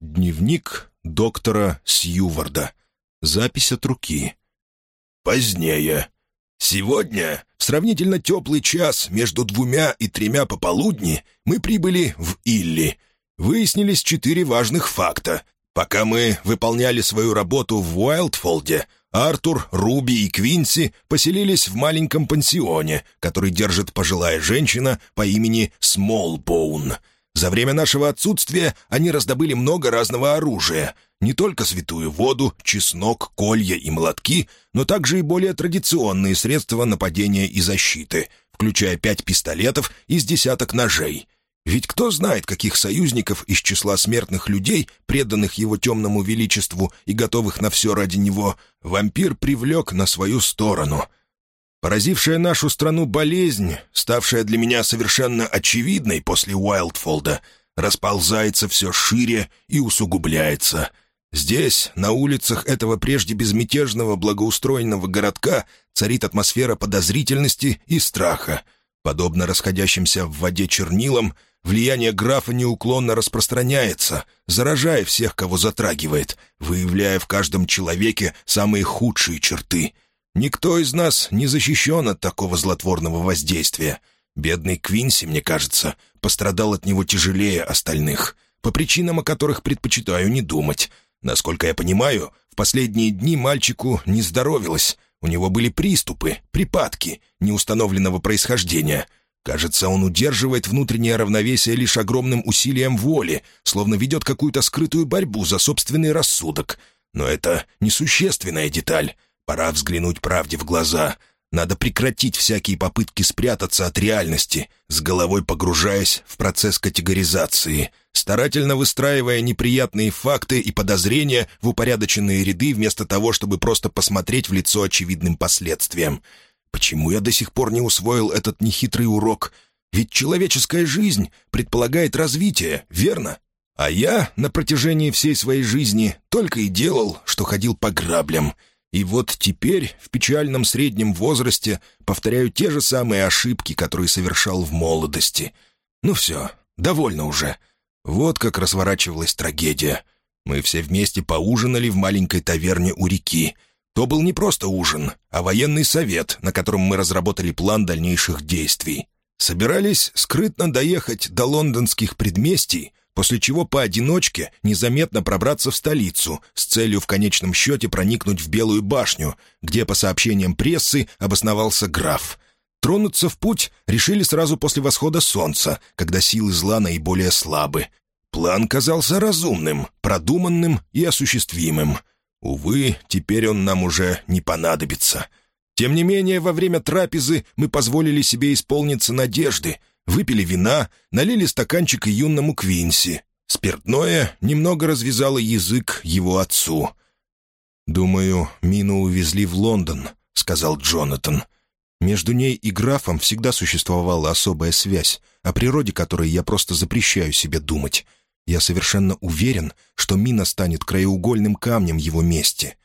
Дневник доктора Сьюварда. Запись от руки. Позднее. Сегодня, в сравнительно теплый час между двумя и тремя пополудни, мы прибыли в Илли. Выяснились четыре важных факта. Пока мы выполняли свою работу в Уайлдфолде, Артур, Руби и Квинси поселились в маленьком пансионе, который держит пожилая женщина по имени Смолбоун. За время нашего отсутствия они раздобыли много разного оружия. Не только святую воду, чеснок, колья и молотки, но также и более традиционные средства нападения и защиты, включая пять пистолетов из десяток ножей — ведь кто знает, каких союзников из числа смертных людей, преданных его темному величеству и готовых на все ради него, вампир привлек на свою сторону. Поразившая нашу страну болезнь, ставшая для меня совершенно очевидной после Уайлдфолда, расползается все шире и усугубляется. Здесь, на улицах этого прежде безмятежного благоустроенного городка, царит атмосфера подозрительности и страха. Подобно расходящимся в воде чернилам — Влияние графа неуклонно распространяется, заражая всех, кого затрагивает, выявляя в каждом человеке самые худшие черты. Никто из нас не защищен от такого злотворного воздействия. Бедный Квинси, мне кажется, пострадал от него тяжелее остальных, по причинам, о которых предпочитаю не думать. Насколько я понимаю, в последние дни мальчику не здоровилось. У него были приступы, припадки неустановленного происхождения — Кажется, он удерживает внутреннее равновесие лишь огромным усилием воли, словно ведет какую-то скрытую борьбу за собственный рассудок. Но это несущественная деталь. Пора взглянуть правде в глаза. Надо прекратить всякие попытки спрятаться от реальности, с головой погружаясь в процесс категоризации, старательно выстраивая неприятные факты и подозрения в упорядоченные ряды вместо того, чтобы просто посмотреть в лицо очевидным последствиям. Почему я до сих пор не усвоил этот нехитрый урок? Ведь человеческая жизнь предполагает развитие, верно? А я на протяжении всей своей жизни только и делал, что ходил по граблям. И вот теперь, в печальном среднем возрасте, повторяю те же самые ошибки, которые совершал в молодости. Ну все, довольно уже. Вот как разворачивалась трагедия. Мы все вместе поужинали в маленькой таверне у реки — то был не просто ужин, а военный совет, на котором мы разработали план дальнейших действий. Собирались скрытно доехать до лондонских предместий, после чего поодиночке незаметно пробраться в столицу с целью в конечном счете проникнуть в Белую башню, где, по сообщениям прессы, обосновался граф. Тронуться в путь решили сразу после восхода солнца, когда силы зла наиболее слабы. План казался разумным, продуманным и осуществимым — Увы, теперь он нам уже не понадобится. Тем не менее, во время трапезы мы позволили себе исполниться надежды, выпили вина, налили стаканчик и юному Квинси. Спиртное немного развязало язык его отцу. «Думаю, Мину увезли в Лондон», — сказал Джонатан. «Между ней и графом всегда существовала особая связь, о природе которой я просто запрещаю себе думать. Я совершенно уверен, что мина станет краеугольным камнем его мести.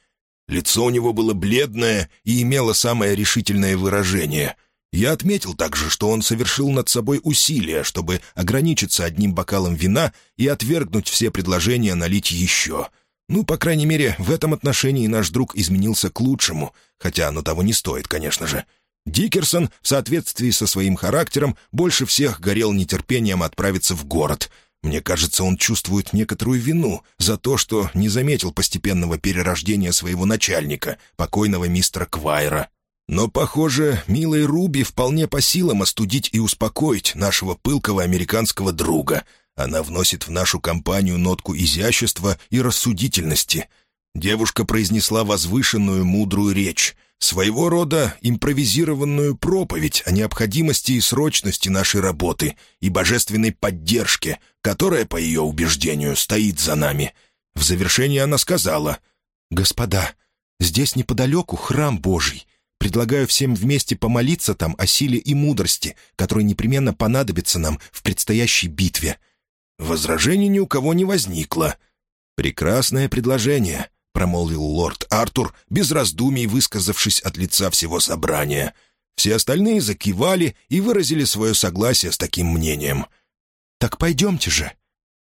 Лицо у него было бледное и имело самое решительное выражение. Я отметил также, что он совершил над собой усилия, чтобы ограничиться одним бокалом вина и отвергнуть все предложения налить еще. Ну, по крайней мере, в этом отношении наш друг изменился к лучшему, хотя оно того не стоит, конечно же. Дикерсон, в соответствии со своим характером, больше всех горел нетерпением отправиться в город — мне кажется, он чувствует некоторую вину за то, что не заметил постепенного перерождения своего начальника, покойного мистера Квайра. Но, похоже, милой Руби вполне по силам остудить и успокоить нашего пылкого американского друга. Она вносит в нашу компанию нотку изящества и рассудительности. Девушка произнесла возвышенную мудрую речь — своего рода импровизированную проповедь о необходимости и срочности нашей работы и божественной поддержке, которая, по ее убеждению, стоит за нами. В завершении она сказала, «Господа, здесь неподалеку храм Божий. Предлагаю всем вместе помолиться там о силе и мудрости, которые непременно понадобятся нам в предстоящей битве». Возражений ни у кого не возникло. «Прекрасное предложение», — промолвил лорд Артур, без раздумий высказавшись от лица всего собрания. Все остальные закивали и выразили свое согласие с таким мнением. «Так пойдемте же».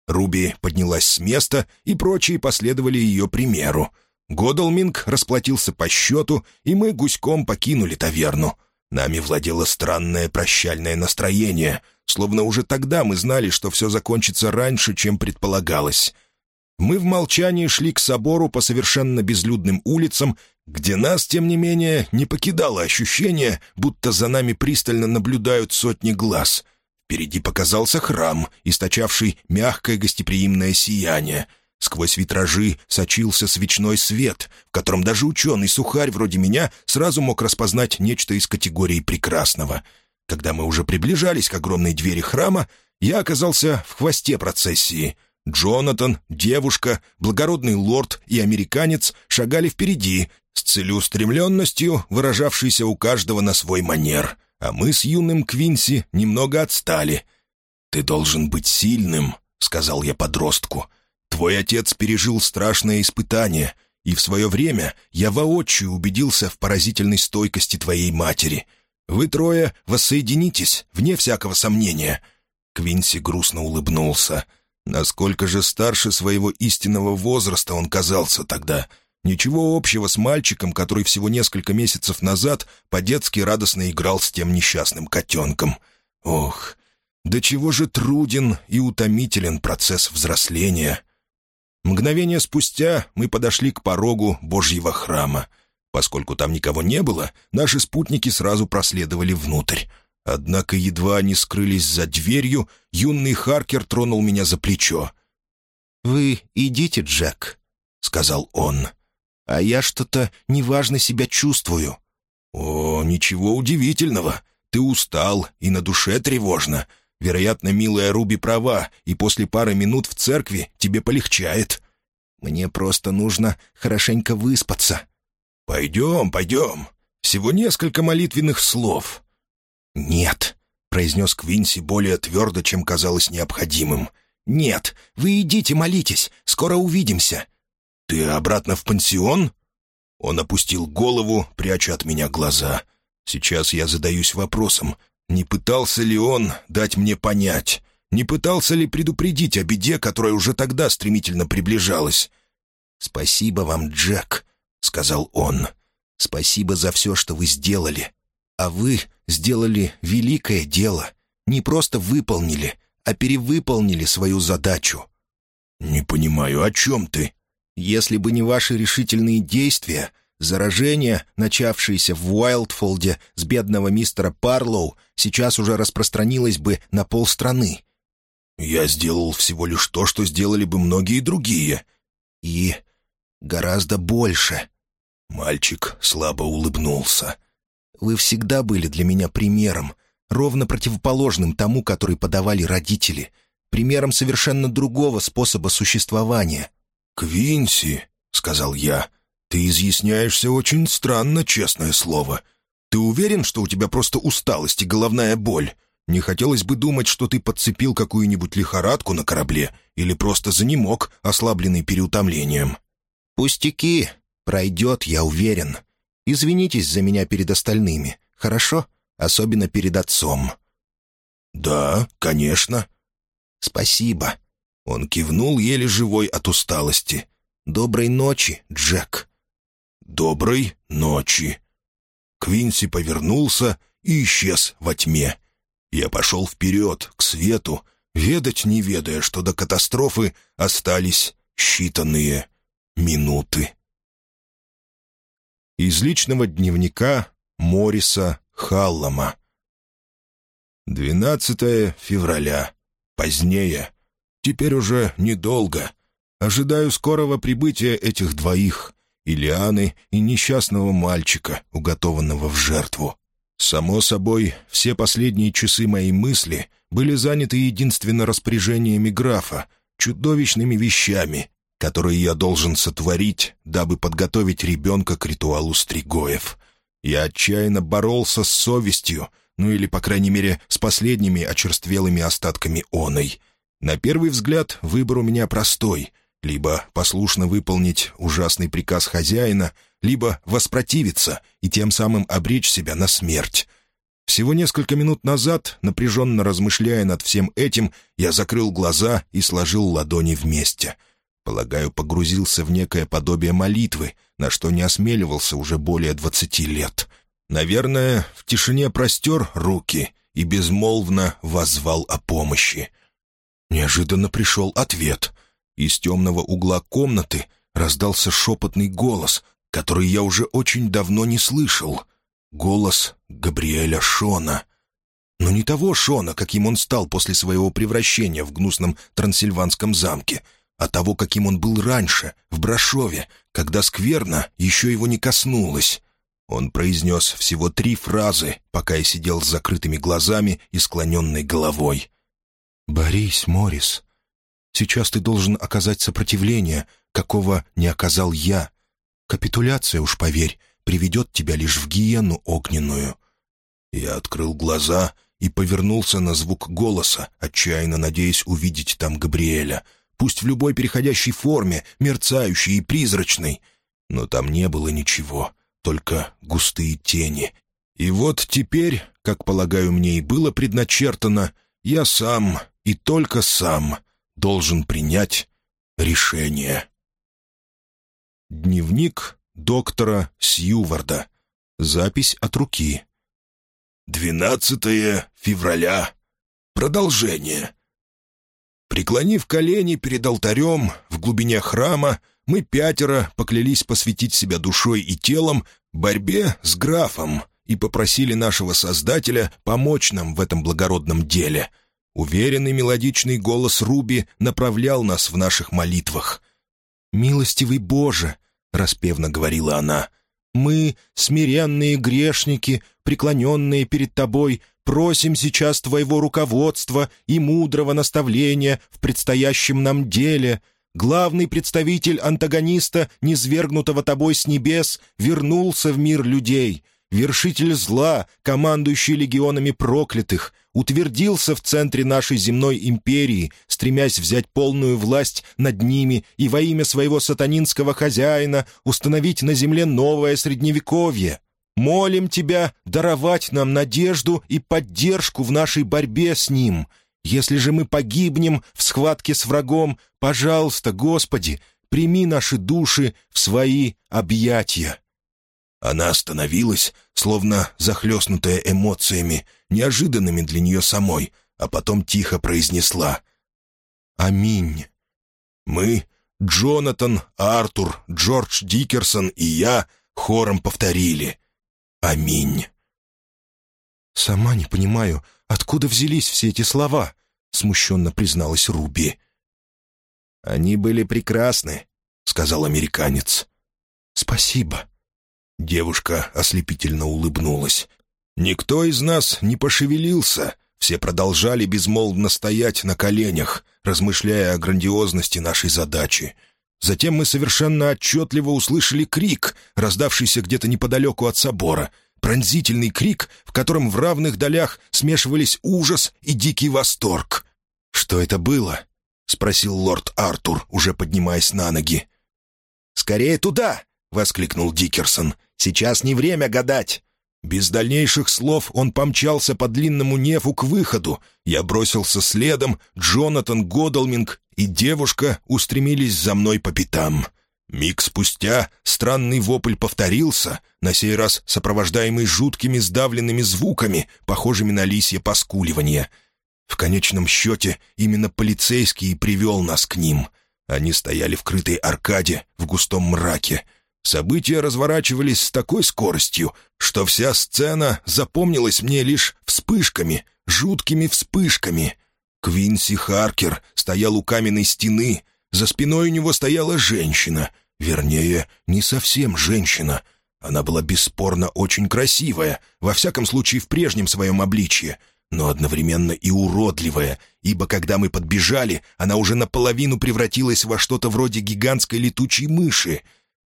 Руби поднялась с места, и прочие последовали ее примеру. Годалминг расплатился по счету, и мы гуськом покинули таверну. Нами владело странное прощальное настроение, словно уже тогда мы знали, что все закончится раньше, чем предполагалось. Мы в молчании шли к собору по совершенно безлюдным улицам, где нас, тем не менее, не покидало ощущение, будто за нами пристально наблюдают сотни глаз. Впереди показался храм, источавший мягкое гостеприимное сияние. Сквозь витражи сочился свечной свет, в котором даже ученый-сухарь вроде меня сразу мог распознать нечто из категории прекрасного. Когда мы уже приближались к огромной двери храма, я оказался в хвосте процессии — Джонатан, девушка, благородный лорд и американец шагали впереди, с целеустремленностью, выражавшейся у каждого на свой манер, а мы с юным Квинси немного отстали. «Ты должен быть сильным», — сказал я подростку. «Твой отец пережил страшное испытание, и в свое время я воочию убедился в поразительной стойкости твоей матери. Вы трое воссоединитесь, вне всякого сомнения». Квинси грустно улыбнулся — Насколько же старше своего истинного возраста он казался тогда. Ничего общего с мальчиком, который всего несколько месяцев назад по-детски радостно играл с тем несчастным котенком. Ох, до чего же труден и утомителен процесс взросления. Мгновение спустя мы подошли к порогу Божьего храма. Поскольку там никого не было, наши спутники сразу проследовали внутрь. Однако едва они скрылись за дверью, юный Харкер тронул меня за плечо. «Вы идите, Джек», — сказал он. «А я что-то неважно себя чувствую». «О, ничего удивительного. Ты устал, и на душе тревожно. Вероятно, милая Руби права, и после пары минут в церкви тебе полегчает. Мне просто нужно хорошенько выспаться». «Пойдем, пойдем. Всего несколько молитвенных слов. «Нет», — произнес Квинси более твердо, чем казалось необходимым. «Нет, вы идите молитесь, скоро увидимся». «Ты обратно в пансион?» Он опустил голову, пряча от меня глаза. «Сейчас я задаюсь вопросом, не пытался ли он дать мне понять, не пытался ли предупредить о беде, которая уже тогда стремительно приближалась?» «Спасибо вам, Джек», — сказал он. «Спасибо за все, что вы сделали. А вы сделали великое дело. Не просто выполнили, а перевыполнили свою задачу». «Не понимаю, о чем ты?» «Если бы не ваши решительные действия, заражение, начавшееся в Уайлдфолде с бедного мистера Парлоу, сейчас уже распространилось бы на полстраны». «Я сделал всего лишь то, что сделали бы многие другие». «И гораздо больше». Мальчик слабо улыбнулся. Вы всегда были для меня примером, ровно противоположным тому, который подавали родители, примером совершенно другого способа существования». «Квинси», — сказал я, — «ты изъясняешься очень странно, честное слово. Ты уверен, что у тебя просто усталость и головная боль? Не хотелось бы думать, что ты подцепил какую-нибудь лихорадку на корабле или просто занемог, ослабленный переутомлением». «Пустяки. Пройдет, я уверен. Извинитесь за меня перед остальными, хорошо? Особенно перед отцом». «Да, конечно». «Спасибо». Он кивнул, еле живой от усталости. «Доброй ночи, Джек». «Доброй ночи». Квинси повернулся и исчез во тьме. Я пошел вперед, к свету, ведать не ведая, что до катастрофы остались считанные минуты. Из личного дневника Мориса Халлама. 12 февраля. Позднее. Теперь уже недолго. Ожидаю скорого прибытия этих двоих, Илианы и несчастного мальчика, уготованного в жертву. Само собой, все последние часы моей мысли были заняты единственно распоряжениями графа, чудовищными вещами, которые я должен сотворить, дабы подготовить ребенка к ритуалу стригоев. Я отчаянно боролся с совестью, ну или, по крайней мере, с последними очерствелыми остатками оной. На первый взгляд выбор у меня простой — либо послушно выполнить ужасный приказ хозяина, либо воспротивиться и тем самым обречь себя на смерть. Всего несколько минут назад, напряженно размышляя над всем этим, я закрыл глаза и сложил ладони вместе. Полагаю, погрузился в некое подобие молитвы, на что не осмеливался уже более двадцати лет. Наверное, в тишине простер руки и безмолвно воззвал о помощи. Неожиданно пришел ответ. Из темного угла комнаты раздался шепотный голос, который я уже очень давно не слышал. Голос Габриэля Шона. Но не того Шона, каким он стал после своего превращения в гнусном трансильванском замке, а того, каким он был раньше, в Брашове, когда скверно еще его не коснулось. Он произнес всего три фразы, пока я сидел с закрытыми глазами и склоненной головой. «Борис, Морис, сейчас ты должен оказать сопротивление, какого не оказал я. Капитуляция, уж поверь, приведет тебя лишь в гиену огненную». Я открыл глаза и повернулся на звук голоса, отчаянно надеясь увидеть там Габриэля, пусть в любой переходящей форме, мерцающей и призрачной. Но там не было ничего, только густые тени. И вот теперь, как, полагаю, мне и было предначертано, я сам и только сам должен принять решение. Дневник доктора Сьюварда. Запись от руки. 12 февраля. Продолжение. Преклонив колени перед алтарем в глубине храма, мы пятеро поклялись посвятить себя душой и телом борьбе с графом и попросили нашего Создателя помочь нам в этом благородном деле. Уверенный мелодичный голос Руби направлял нас в наших молитвах. «Милостивый Боже!» — распевно говорила она. «Мы, смиренные грешники, преклоненные перед Тобой, просим сейчас Твоего руководства и мудрого наставления в предстоящем нам деле. Главный представитель антагониста, низвергнутого Тобой с небес, вернулся в мир людей вершитель зла, командующий легионами проклятых, утвердился в центре нашей земной империи, стремясь взять полную власть над ними и во имя своего сатанинского хозяина установить на земле новое средневековье. Молим Тебя даровать нам надежду и поддержку в нашей борьбе с ним. Если же мы погибнем в схватке с врагом, пожалуйста, Господи, прими наши души в свои объятия». Она остановилась, словно захлестнутая эмоциями, неожиданными для нее самой, а потом тихо произнесла «Аминь». Мы, Джонатан, Артур, Джордж Дикерсон и я хором повторили «Аминь». «Сама не понимаю, откуда взялись все эти слова», — смущенно призналась Руби. «Они были прекрасны», — сказал американец. «Спасибо», Девушка ослепительно улыбнулась. «Никто из нас не пошевелился. Все продолжали безмолвно стоять на коленях, размышляя о грандиозности нашей задачи. Затем мы совершенно отчетливо услышали крик, раздавшийся где-то неподалеку от собора. Пронзительный крик, в котором в равных долях смешивались ужас и дикий восторг. «Что это было?» — спросил лорд Артур, уже поднимаясь на ноги. «Скорее туда!» — воскликнул Дикерсон. Сейчас не время гадать». Без дальнейших слов он помчался по длинному нефу к выходу. Я бросился следом, Джонатан Годалминг и девушка устремились за мной по пятам. Миг спустя странный вопль повторился, на сей раз сопровождаемый жуткими сдавленными звуками, похожими на лисье поскуливание. В конечном счете именно полицейский и привел нас к ним. Они стояли в крытой аркаде в густом мраке — События разворачивались с такой скоростью, что вся сцена запомнилась мне лишь вспышками, жуткими вспышками. Квинси Харкер стоял у каменной стены, за спиной у него стояла женщина, вернее, не совсем женщина. Она была бесспорно очень красивая, во всяком случае в прежнем своем обличье, но одновременно и уродливая, ибо когда мы подбежали, она уже наполовину превратилась во что-то вроде гигантской летучей мыши —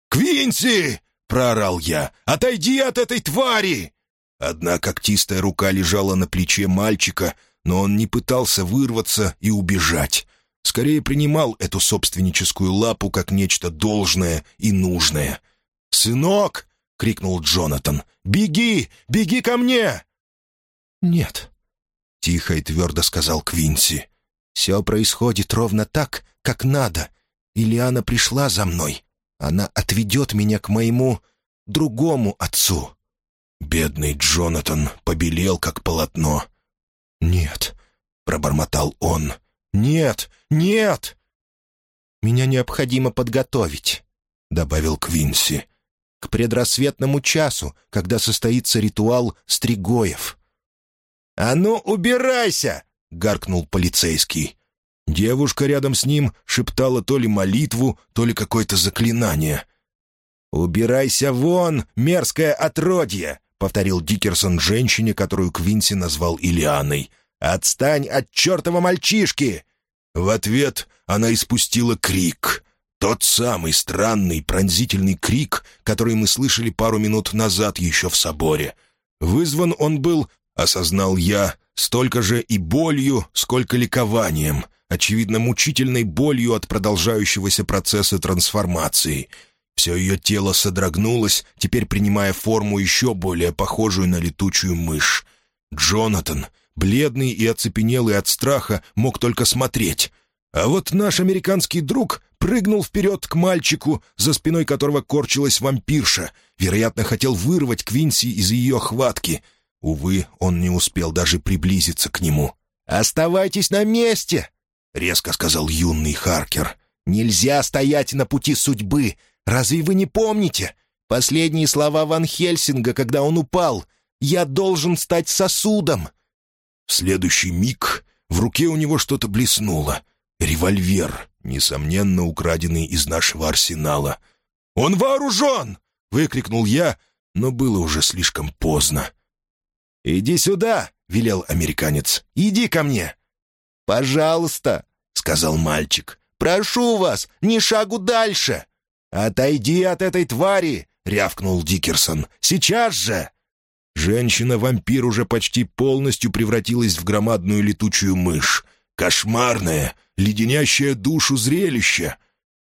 «Квинси!» — проорал я. «Отойди от этой твари!» Одна когтистая рука лежала на плече мальчика, но он не пытался вырваться и убежать. Скорее принимал эту собственническую лапу как нечто должное и нужное. «Сынок!» — крикнул Джонатан. «Беги! Беги ко мне!» «Нет», — тихо и твердо сказал Квинси. «Все происходит ровно так, как надо. Ильяна пришла за мной. Она отведет меня к моему другому отцу». Бедный Джонатан побелел, как полотно. «Нет», — пробормотал он. «Нет, нет!» «Меня необходимо подготовить», — добавил Квинси. «К предрассветному часу, когда состоится ритуал Стригоев». «А ну, убирайся!» — гаркнул полицейский. Девушка рядом с ним шептала то ли молитву, то ли какое-то заклинание. «Убирайся вон, мерзкое отродье!» — повторил Дикерсон женщине, которую Квинси назвал Илианой. «Отстань от чертова мальчишки!» В ответ она испустила крик. Тот самый странный, пронзительный крик, который мы слышали пару минут назад еще в соборе. Вызван он был, осознал я, столько же и болью, сколько ликованием, очевидно, мучительной болью от продолжающегося процесса трансформации. Все ее тело содрогнулось, теперь принимая форму еще более похожую на летучую мышь. Джонатан, бледный и оцепенелый от страха, мог только смотреть. А вот наш американский друг прыгнул вперед к мальчику, за спиной которого корчилась вампирша. Вероятно, хотел вырвать Квинси из ее хватки. Увы, он не успел даже приблизиться к нему. «Оставайтесь на месте!» — резко сказал юный Харкер. «Нельзя стоять на пути судьбы. Разве вы не помните? Последние слова Ван Хельсинга, когда он упал. «Я должен стать сосудом!» В следующий миг в руке у него что-то блеснуло. Револьвер, несомненно, украденный из нашего арсенала. «Он вооружен!» — выкрикнул я, но было уже слишком поздно. «Иди сюда!» — велел американец. «Иди ко мне!» «Пожалуйста!» — сказал мальчик. «Прошу вас, ни шагу дальше!» «Отойди от этой твари!» — рявкнул Дикерсон. «Сейчас же!» Женщина-вампир уже почти полностью превратилась в громадную летучую мышь. Кошмарное, леденящее душу зрелище.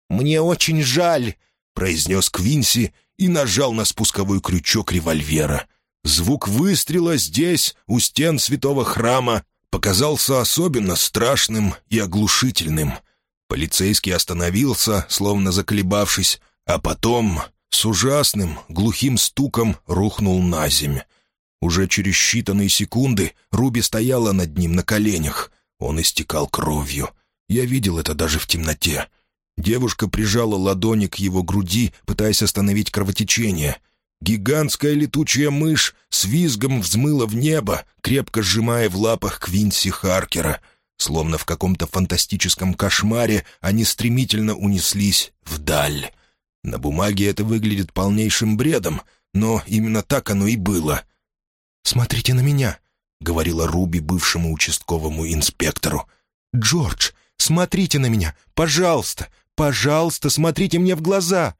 «Мне очень жаль», — произнес Квинси и нажал на спусковой крючок револьвера. Звук выстрела здесь, у стен святого храма, показался особенно страшным и оглушительным. Полицейский остановился, словно заколебавшись, а потом с ужасным, глухим стуком рухнул на земь. Уже через считанные секунды Руби стояла над ним на коленях. Он истекал кровью. Я видел это даже в темноте. Девушка прижала ладони к его груди, пытаясь остановить кровотечение. Гигантская летучая мышь с визгом взмыла в небо, крепко сжимая в лапах Квинси Харкера. Словно в каком-то фантастическом кошмаре они стремительно унеслись вдаль. На бумаге это выглядит полнейшим бредом, но именно так оно и было. «Смотрите на меня», — говорила Руби бывшему участковому инспектору. «Джордж, смотрите на меня, пожалуйста, пожалуйста, смотрите мне в глаза».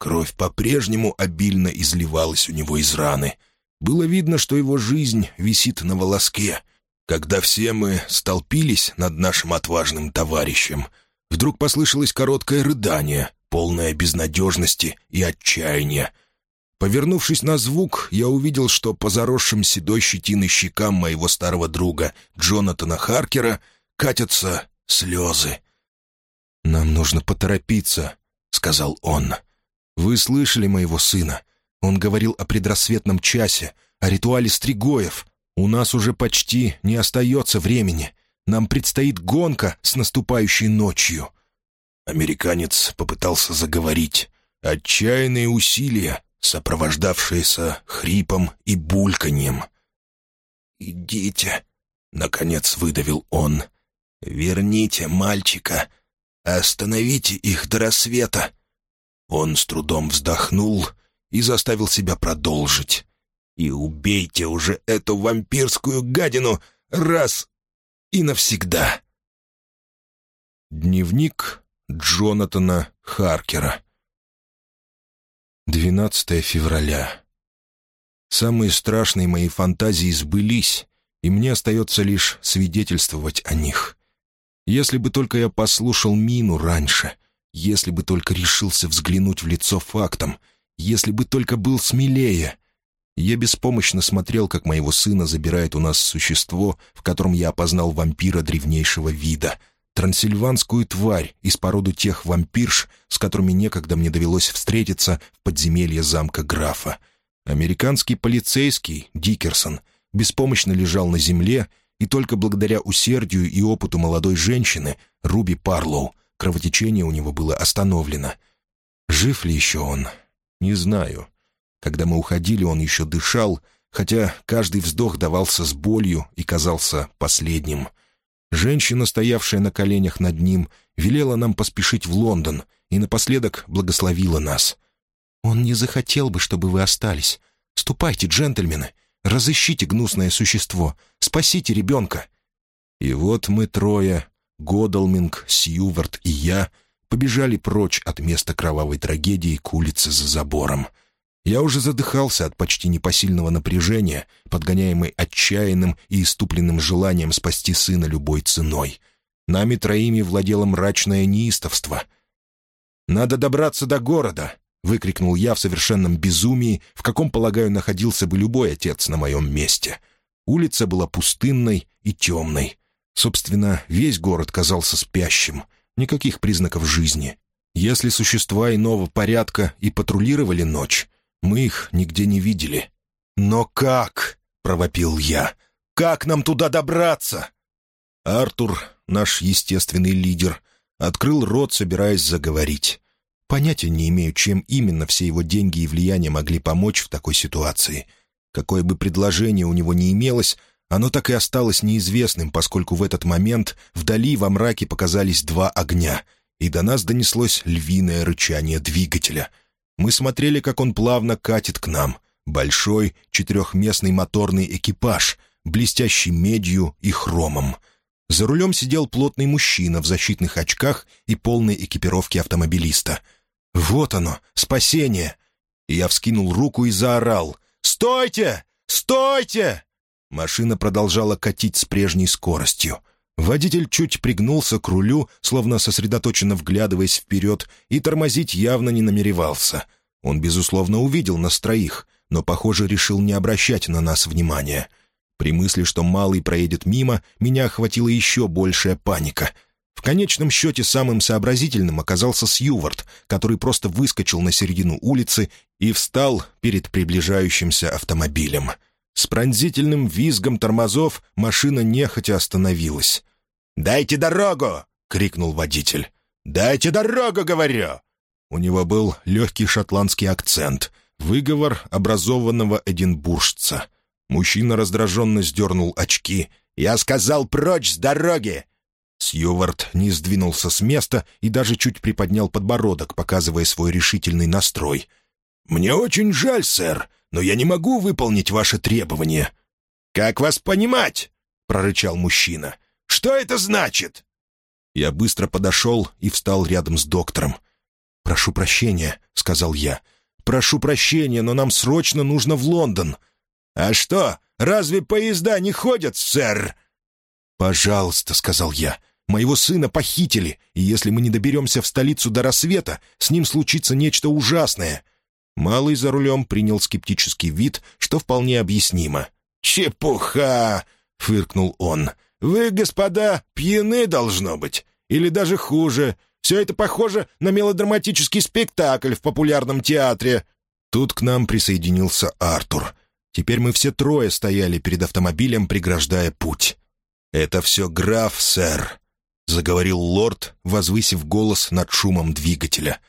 Кровь по-прежнему обильно изливалась у него из раны. Было видно, что его жизнь висит на волоске. Когда все мы столпились над нашим отважным товарищем, вдруг послышалось короткое рыдание, полное безнадежности и отчаяния. Повернувшись на звук, я увидел, что по заросшим седой щетиной щекам моего старого друга Джонатана Харкера катятся слезы. «Нам нужно поторопиться», — сказал он. «Вы слышали моего сына? Он говорил о предрассветном часе, о ритуале Стригоев. У нас уже почти не остается времени. Нам предстоит гонка с наступающей ночью». Американец попытался заговорить. Отчаянные усилия, сопровождавшееся хрипом и бульканьем. «Идите», — наконец выдавил он, — «верните мальчика, остановите их до рассвета». Он с трудом вздохнул и заставил себя продолжить. «И убейте уже эту вампирскую гадину раз и навсегда». Дневник Джонатана Харкера 12 февраля. Самые страшные мои фантазии сбылись, и мне остается лишь свидетельствовать о них. Если бы только я послушал Мину раньше, если бы только решился взглянуть в лицо фактам, если бы только был смелее. Я беспомощно смотрел, как моего сына забирает у нас существо, в котором я опознал вампира древнейшего вида — трансильванскую тварь из породы тех вампирш, с которыми некогда мне довелось встретиться в подземелье замка графа. Американский полицейский, Дикерсон, беспомощно лежал на земле, и только благодаря усердию и опыту молодой женщины, Руби Парлоу, кровотечение у него было остановлено. Жив ли еще он? Не знаю. Когда мы уходили, он еще дышал, хотя каждый вздох давался с болью и казался последним — Женщина, стоявшая на коленях над ним, велела нам поспешить в Лондон и напоследок благословила нас. «Он не захотел бы, чтобы вы остались. Ступайте, джентльмены, разыщите гнусное существо, спасите ребенка». И вот мы трое, Годалминг, Сьювард и я, побежали прочь от места кровавой трагедии к улице за забором — я уже задыхался от почти непосильного напряжения, подгоняемый отчаянным и иступленным желанием спасти сына любой ценой. Нами троими владело мрачное неистовство. «Надо добраться до города!» — выкрикнул я в совершенном безумии, в каком, полагаю, находился бы любой отец на моем месте. Улица была пустынной и темной. Собственно, весь город казался спящим. Никаких признаков жизни. Если существа иного порядка и патрулировали ночь, мы их нигде не видели. «Но как?» — провопил я. «Как нам туда добраться?» Артур, наш естественный лидер, открыл рот, собираясь заговорить. Понятия не имею, чем именно все его деньги и влияние могли помочь в такой ситуации. Какое бы предложение у него ни имелось, оно так и осталось неизвестным, поскольку в этот момент вдали во мраке показались два огня, и до нас донеслось львиное рычание двигателя — мы смотрели, как он плавно катит к нам. Большой четырехместный моторный экипаж, блестящий медью и хромом. За рулем сидел плотный мужчина в защитных очках и полной экипировке автомобилиста. «Вот оно, спасение!» И я вскинул руку и заорал. «Стойте! Стойте!» Машина продолжала катить с прежней скоростью. Водитель чуть пригнулся к рулю, словно сосредоточенно вглядываясь вперед, и тормозить явно не намеревался. Он, безусловно, увидел нас троих, но, похоже, решил не обращать на нас внимания. При мысли, что малый проедет мимо, меня охватила еще большая паника. В конечном счете самым сообразительным оказался Сьювард, который просто выскочил на середину улицы и встал перед приближающимся автомобилем. С пронзительным визгом тормозов машина нехотя остановилась. «Дайте дорогу!» — крикнул водитель. «Дайте дорогу, говорю!» У него был легкий шотландский акцент, выговор образованного эдинбуржца. Мужчина раздраженно сдернул очки. «Я сказал прочь с дороги!» Сьювард не сдвинулся с места и даже чуть приподнял подбородок, показывая свой решительный настрой. «Мне очень жаль, сэр, но я не могу выполнить ваши требования». «Как вас понимать?» — прорычал мужчина. Что это значит?» Я быстро подошел и встал рядом с доктором. «Прошу прощения», — сказал я. «Прошу прощения, но нам срочно нужно в Лондон». «А что, разве поезда не ходят, сэр?» «Пожалуйста», — сказал я. «Моего сына похитили, и если мы не доберемся в столицу до рассвета, с ним случится нечто ужасное». Малый за рулем принял скептический вид, что вполне объяснимо. «Чепуха!» — фыркнул он. Вы, господа, пьяны должно быть. Или даже хуже. Все это похоже на мелодраматический спектакль в популярном театре». Тут к нам присоединился Артур. Теперь мы все трое стояли перед автомобилем, преграждая путь. «Это все граф, сэр», — заговорил лорд, возвысив голос над шумом двигателя.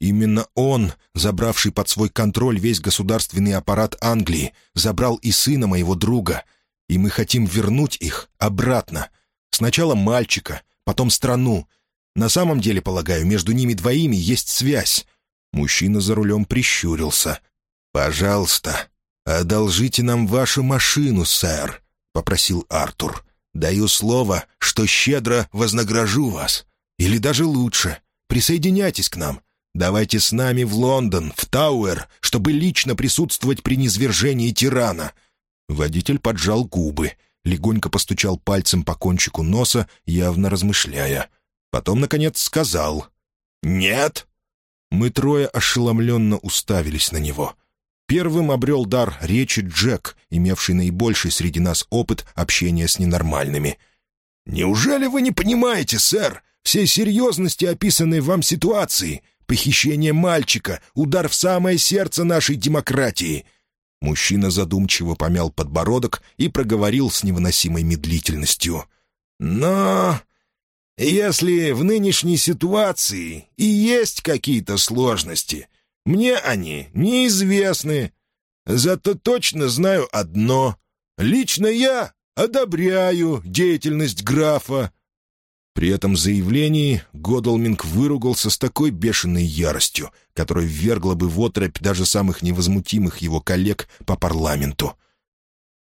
«Именно он, забравший под свой контроль весь государственный аппарат Англии, забрал и сына моего друга — и мы хотим вернуть их обратно. Сначала мальчика, потом страну. На самом деле, полагаю, между ними двоими есть связь». Мужчина за рулем прищурился. «Пожалуйста, одолжите нам вашу машину, сэр», — попросил Артур. «Даю слово, что щедро вознагражу вас. Или даже лучше, присоединяйтесь к нам. Давайте с нами в Лондон, в Тауэр, чтобы лично присутствовать при низвержении тирана. Водитель поджал губы, легонько постучал пальцем по кончику носа, явно размышляя. Потом, наконец, сказал «Нет». Мы трое ошеломленно уставились на него. Первым обрел дар речи Джек, имевший наибольший среди нас опыт общения с ненормальными. «Неужели вы не понимаете, сэр, всей серьезности описанной вам ситуации? Похищение мальчика, удар в самое сердце нашей демократии!» Мужчина задумчиво помял подбородок и проговорил с невыносимой медлительностью. «Но если в нынешней ситуации и есть какие-то сложности, мне они неизвестны. Зато точно знаю одно. Лично я одобряю деятельность графа». При этом заявлении Годалминг выругался с такой бешеной яростью, которая ввергла бы в отрыбь даже самых невозмутимых его коллег по парламенту.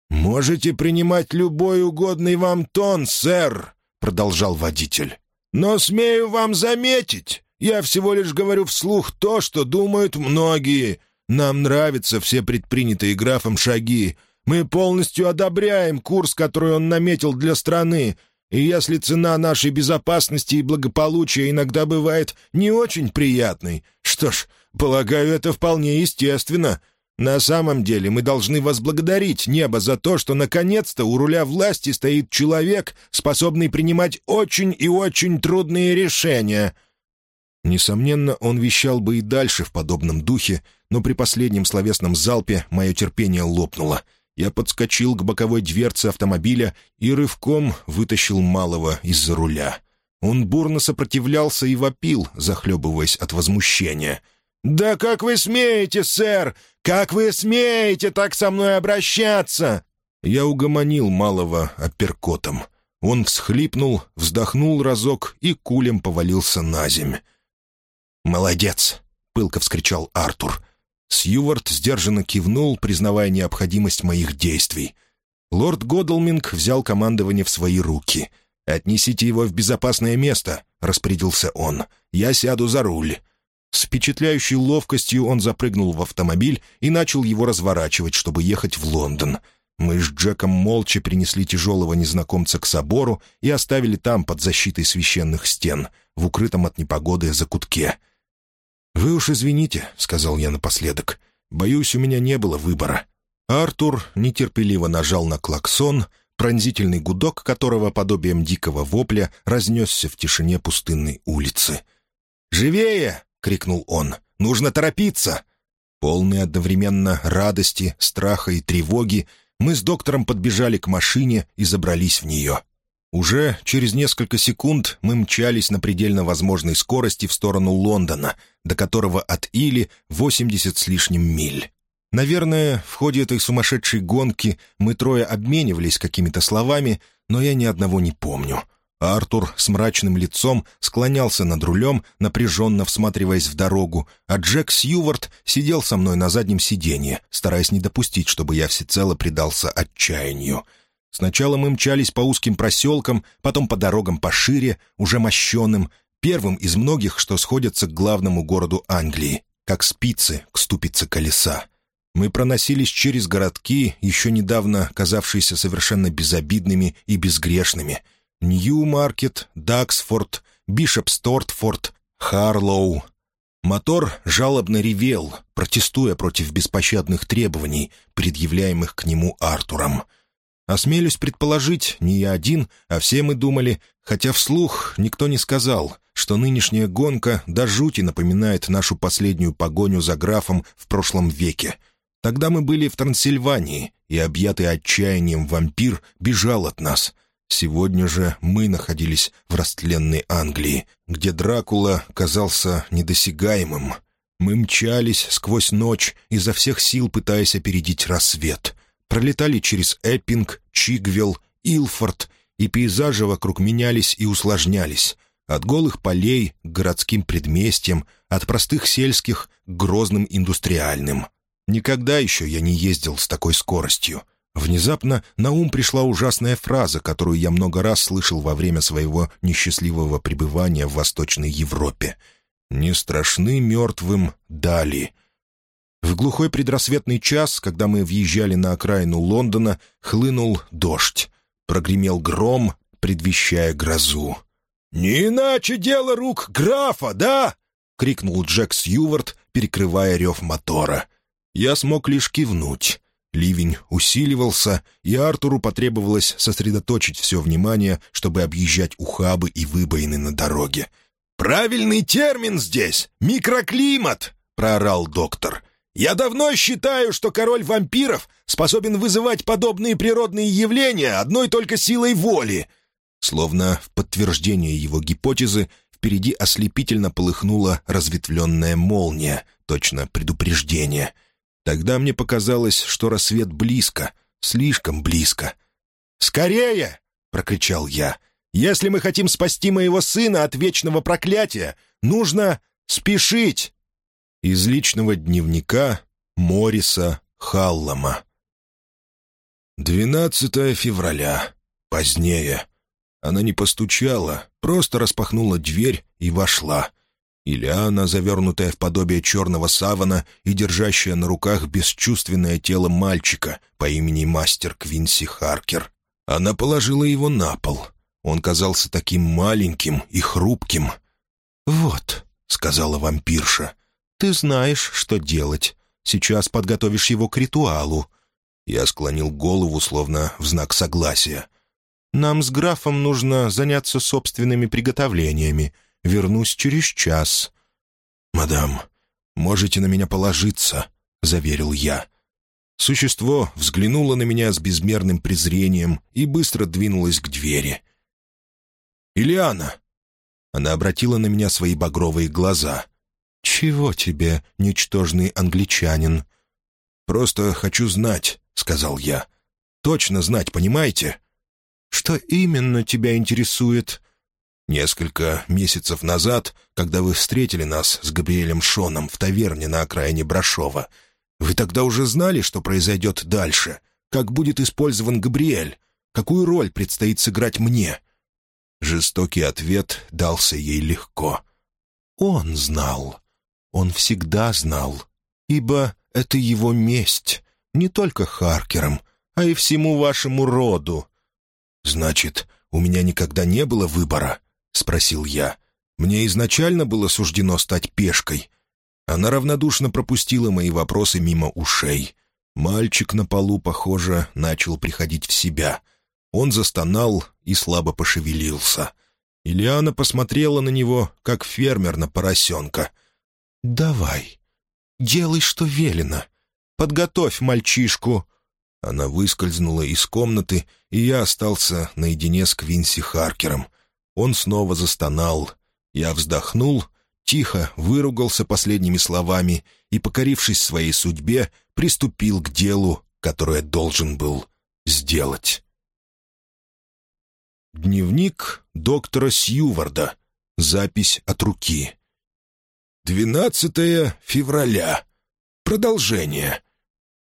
«Можете принимать любой угодный вам тон, сэр», — продолжал водитель. «Но смею вам заметить, я всего лишь говорю вслух то, что думают многие. Нам нравятся все предпринятые графом шаги. Мы полностью одобряем курс, который он наметил для страны. И если цена нашей безопасности и благополучия иногда бывает не очень приятной, что ж, полагаю, это вполне естественно. На самом деле мы должны возблагодарить небо за то, что наконец-то у руля власти стоит человек, способный принимать очень и очень трудные решения». Несомненно, он вещал бы и дальше в подобном духе, но при последнем словесном залпе мое терпение лопнуло. Я подскочил к боковой дверце автомобиля и рывком вытащил малого из-за руля. Он бурно сопротивлялся и вопил, захлебываясь от возмущения. «Да как вы смеете, сэр? Как вы смеете так со мной обращаться?» Я угомонил малого апперкотом. Он всхлипнул, вздохнул разок и кулем повалился на земь. «Молодец!» — пылко вскричал Артур. Сьювард сдержанно кивнул, признавая необходимость моих действий. Лорд Годалминг взял командование в свои руки. «Отнесите его в безопасное место», — распорядился он. «Я сяду за руль». С впечатляющей ловкостью он запрыгнул в автомобиль и начал его разворачивать, чтобы ехать в Лондон. Мы с Джеком молча принесли тяжелого незнакомца к собору и оставили там под защитой священных стен, в укрытом от непогоды закутке. «Вы уж извините», — сказал я напоследок. «Боюсь, у меня не было выбора». Артур нетерпеливо нажал на клаксон, пронзительный гудок которого, подобием дикого вопля, разнесся в тишине пустынной улицы. «Живее!» — крикнул он. «Нужно торопиться!» Полные одновременно радости, страха и тревоги, мы с доктором подбежали к машине и забрались в нее. Уже через несколько секунд мы мчались на предельно возможной скорости в сторону Лондона, до которого от Или 80 с лишним миль. Наверное, в ходе этой сумасшедшей гонки мы трое обменивались какими-то словами, но я ни одного не помню. Артур с мрачным лицом склонялся над рулем, напряженно всматриваясь в дорогу, а Джек Сьювард сидел со мной на заднем сиденье, стараясь не допустить, чтобы я всецело предался отчаянию — Сначала мы мчались по узким проселкам, потом по дорогам пошире, уже мощенным, первым из многих, что сходятся к главному городу Англии, как спицы к ступице колеса. Мы проносились через городки, еще недавно казавшиеся совершенно безобидными и безгрешными. Нью-Маркет, Даксфорд, Бишопстортфорд, Харлоу. Мотор жалобно ревел, протестуя против беспощадных требований, предъявляемых к нему Артуром — Осмелюсь предположить, не я один, а все мы думали, хотя вслух никто не сказал, что нынешняя гонка до жути напоминает нашу последнюю погоню за графом в прошлом веке. Тогда мы были в Трансильвании, и объятый отчаянием вампир бежал от нас. Сегодня же мы находились в растленной Англии, где Дракула казался недосягаемым. Мы мчались сквозь ночь, изо всех сил пытаясь опередить рассвет — пролетали через Эппинг, Чигвелл, Илфорд, и пейзажи вокруг менялись и усложнялись. От голых полей к городским предместьям, от простых сельских к грозным индустриальным. Никогда еще я не ездил с такой скоростью. Внезапно на ум пришла ужасная фраза, которую я много раз слышал во время своего несчастливого пребывания в Восточной Европе. «Не страшны мертвым дали, в глухой предрассветный час, когда мы въезжали на окраину Лондона, хлынул дождь. Прогремел гром, предвещая грозу. «Не иначе дело рук графа, да?» — крикнул Джек Сьювард, перекрывая рев мотора. Я смог лишь кивнуть. Ливень усиливался, и Артуру потребовалось сосредоточить все внимание, чтобы объезжать ухабы и выбоины на дороге. «Правильный термин здесь — микроклимат!» — проорал доктор. «Я давно считаю, что король вампиров способен вызывать подобные природные явления одной только силой воли». Словно в подтверждение его гипотезы, впереди ослепительно полыхнула разветвленная молния, точно предупреждение — Тогда мне показалось, что рассвет близко, слишком близко. «Скорее!» — прокричал я. «Если мы хотим спасти моего сына от вечного проклятия, нужно спешить!» Из личного дневника Мориса Халлама. 12 февраля. Позднее. Она не постучала, просто распахнула дверь и вошла. Ильяна, завернутая в подобие черного савана и держащая на руках бесчувственное тело мальчика по имени мастер Квинси Харкер. Она положила его на пол. Он казался таким маленьким и хрупким. «Вот», — сказала вампирша, — «ты знаешь, что делать. Сейчас подготовишь его к ритуалу». Я склонил голову, словно в знак согласия. «Нам с графом нужно заняться собственными приготовлениями. Вернусь через час». «Мадам, можете на меня положиться», — заверил я. Существо взглянуло на меня с безмерным презрением и быстро двинулось к двери. «Ильяна!» Она обратила на меня свои багровые глаза. «Чего тебе, ничтожный англичанин?» «Просто хочу знать», — сказал я. «Точно знать, понимаете?» «Что именно тебя интересует?» Несколько месяцев назад, когда вы встретили нас с Габриэлем Шоном в таверне на окраине Брашова, вы тогда уже знали, что произойдет дальше? Как будет использован Габриэль? Какую роль предстоит сыграть мне?» Жестокий ответ дался ей легко. «Он знал. Он всегда знал. Ибо это его месть. Не только Харкерам, а и всему вашему роду». «Значит, у меня никогда не было выбора?» — спросил я. «Мне изначально было суждено стать пешкой». Она равнодушно пропустила мои вопросы мимо ушей. Мальчик на полу, похоже, начал приходить в себя. Он застонал и слабо пошевелился. Ильяна посмотрела на него, как фермер на поросенка. «Давай, делай, что велено. Подготовь мальчишку». Она выскользнула из комнаты, и я остался наедине с Квинси Харкером — он снова застонал. Я вздохнул, тихо выругался последними словами и, покорившись своей судьбе, приступил к делу, которое должен был сделать. Дневник доктора Сьюварда. Запись от руки. 12 февраля. Продолжение.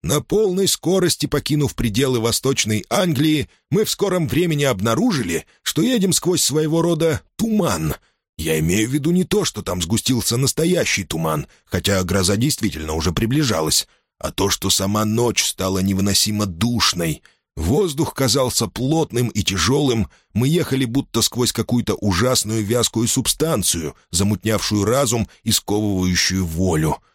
На полной скорости покинув пределы Восточной Англии, мы в скором времени обнаружили, что едем сквозь своего рода туман. Я имею в виду не то, что там сгустился настоящий туман, хотя гроза действительно уже приближалась, а то, что сама ночь стала невыносимо душной. Воздух казался плотным и тяжелым, мы ехали будто сквозь какую-то ужасную вязкую субстанцию, замутнявшую разум и сковывающую волю —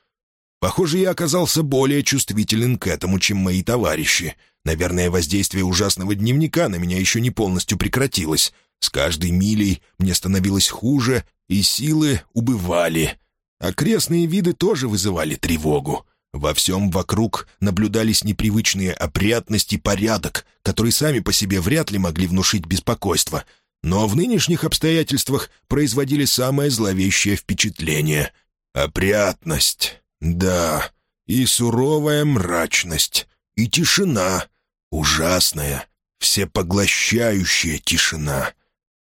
Похоже, я оказался более чувствителен к этому, чем мои товарищи. Наверное, воздействие ужасного дневника на меня еще не полностью прекратилось. С каждой милей мне становилось хуже, и силы убывали. Окрестные виды тоже вызывали тревогу. Во всем вокруг наблюдались непривычные опрятность и порядок, которые сами по себе вряд ли могли внушить беспокойство, но в нынешних обстоятельствах производили самое зловещее впечатление. Опрятность. Да, и суровая мрачность, и тишина, ужасная, всепоглощающая тишина.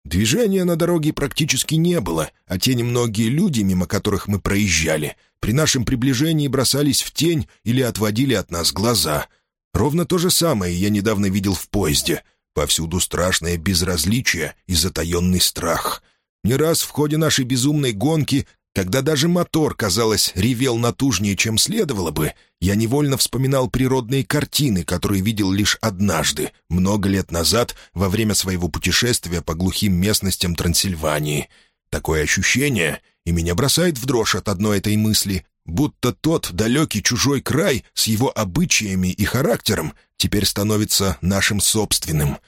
Движения на дороге практически не было, а те немногие люди, мимо которых мы проезжали, при нашем приближении бросались в тень или отводили от нас глаза. Ровно то же самое я недавно видел в поезде. Повсюду страшное безразличие и затаенный страх. Не раз в ходе нашей безумной гонки когда даже мотор, казалось, ревел натужнее, чем следовало бы, я невольно вспоминал природные картины, которые видел лишь однажды, много лет назад, во время своего путешествия по глухим местностям Трансильвании. Такое ощущение, и меня бросает в дрожь от одной этой мысли, будто тот далекий чужой край с его обычаями и характером теперь становится нашим собственным.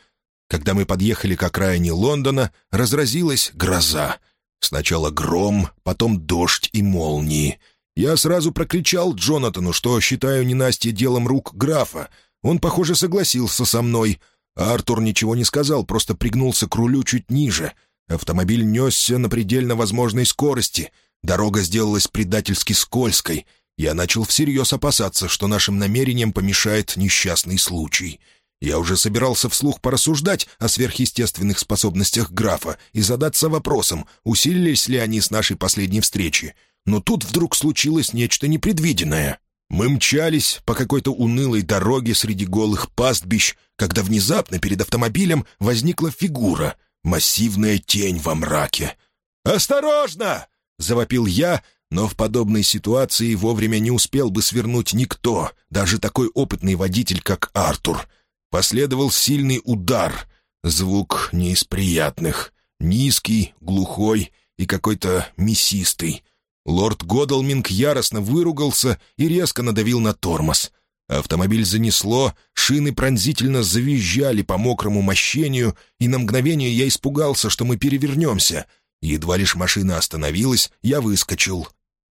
Когда мы подъехали к окраине Лондона, разразилась гроза. Сначала гром, потом дождь и молнии. Я сразу прокричал Джонатану, что считаю ненастье делом рук графа. Он, похоже, согласился со мной. А Артур ничего не сказал, просто пригнулся к рулю чуть ниже. Автомобиль несся на предельно возможной скорости. Дорога сделалась предательски скользкой. Я начал всерьез опасаться, что нашим намерениям помешает несчастный случай. Я уже собирался вслух порассуждать о сверхъестественных способностях графа и задаться вопросом, усилились ли они с нашей последней встречи. Но тут вдруг случилось нечто непредвиденное. Мы мчались по какой-то унылой дороге среди голых пастбищ, когда внезапно перед автомобилем возникла фигура, массивная тень во мраке. «Осторожно!» — завопил я, но в подобной ситуации вовремя не успел бы свернуть никто, даже такой опытный водитель, как Артур. Последовал сильный удар, звук не из приятных, низкий, глухой и какой-то мясистый. Лорд Годалминг яростно выругался и резко надавил на тормоз. Автомобиль занесло, шины пронзительно завизжали по мокрому мощению, и на мгновение я испугался, что мы перевернемся. Едва лишь машина остановилась, я выскочил.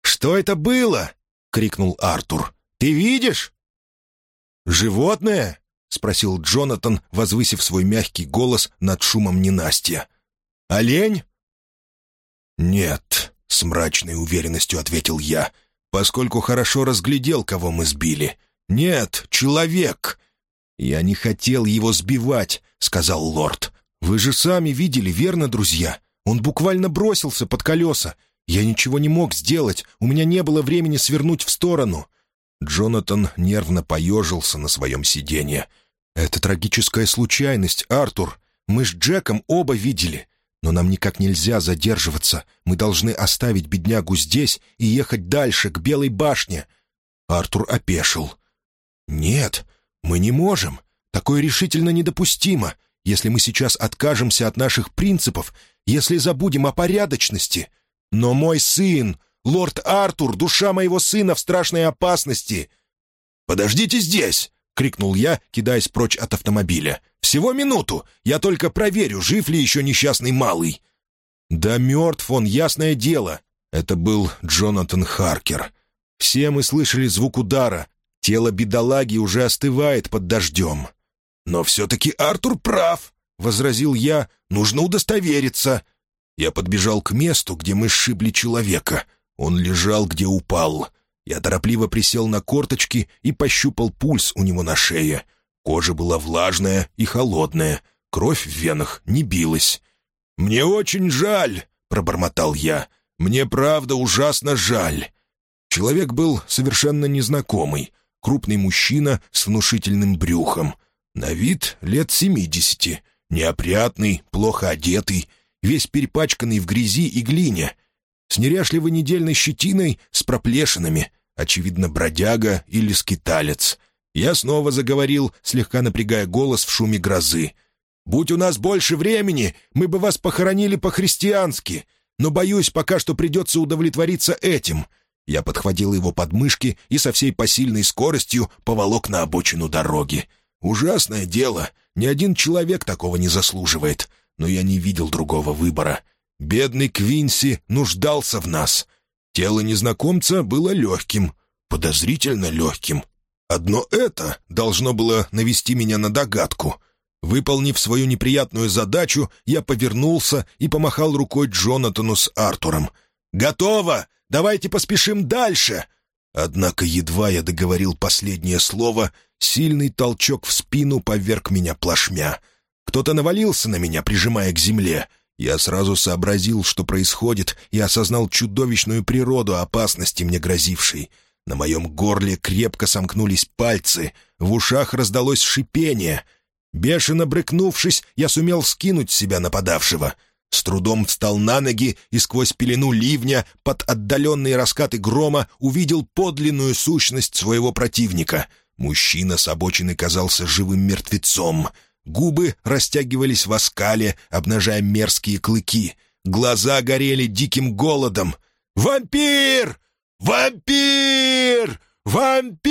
«Что это было?» — крикнул Артур. «Ты видишь?» «Животное?» — спросил Джонатан, возвысив свой мягкий голос над шумом ненастья. «Олень?» «Нет», — с мрачной уверенностью ответил я, поскольку хорошо разглядел, кого мы сбили. «Нет, человек!» «Я не хотел его сбивать», — сказал лорд. «Вы же сами видели, верно, друзья? Он буквально бросился под колеса. Я ничего не мог сделать, у меня не было времени свернуть в сторону». Джонатан нервно поежился на своем сиденье. «Это трагическая случайность, Артур. Мы с Джеком оба видели. Но нам никак нельзя задерживаться. Мы должны оставить беднягу здесь и ехать дальше, к Белой башне». Артур опешил. «Нет, мы не можем. Такое решительно недопустимо. Если мы сейчас откажемся от наших принципов, если забудем о порядочности. Но мой сын, лорд Артур, душа моего сына в страшной опасности». «Подождите здесь!» — крикнул я, кидаясь прочь от автомобиля. «Всего минуту! Я только проверю, жив ли еще несчастный малый!» «Да мертв он, ясное дело!» Это был Джонатан Харкер. Все мы слышали звук удара. Тело бедолаги уже остывает под дождем. «Но все-таки Артур прав!» — возразил я. «Нужно удостовериться!» Я подбежал к месту, где мы сшибли человека. Он лежал, где упал. Я торопливо присел на корточки и пощупал пульс у него на шее. Кожа была влажная и холодная, кровь в венах не билась. «Мне очень жаль», — пробормотал я. «Мне правда ужасно жаль». Человек был совершенно незнакомый, крупный мужчина с внушительным брюхом. На вид лет семидесяти, неопрятный, плохо одетый, весь перепачканный в грязи и глине — с неряшливой недельной щетиной, с проплешинами, очевидно, бродяга или скиталец. Я снова заговорил, слегка напрягая голос в шуме грозы. «Будь у нас больше времени, мы бы вас похоронили по-христиански, но, боюсь, пока что придется удовлетвориться этим». Я подхватил его подмышки и со всей посильной скоростью поволок на обочину дороги. «Ужасное дело, ни один человек такого не заслуживает, но я не видел другого выбора». Бедный Квинси нуждался в нас. Тело незнакомца было легким, подозрительно легким. Одно это должно было навести меня на догадку. Выполнив свою неприятную задачу, я повернулся и помахал рукой Джонатану с Артуром. «Готово! Давайте поспешим дальше!» Однако едва я договорил последнее слово, сильный толчок в спину поверг меня плашмя. Кто-то навалился на меня, прижимая к земле — я сразу сообразил, что происходит, и осознал чудовищную природу опасности мне грозившей. На моем горле крепко сомкнулись пальцы, в ушах раздалось шипение. Бешено брыкнувшись, я сумел скинуть себя нападавшего. С трудом встал на ноги и сквозь пелену ливня под отдаленные раскаты грома увидел подлинную сущность своего противника. Мужчина с обочины казался живым мертвецом — Губы растягивались в оскале, обнажая мерзкие клыки. Глаза горели диким голодом. «Вампир!» «Вампир! Вампир!»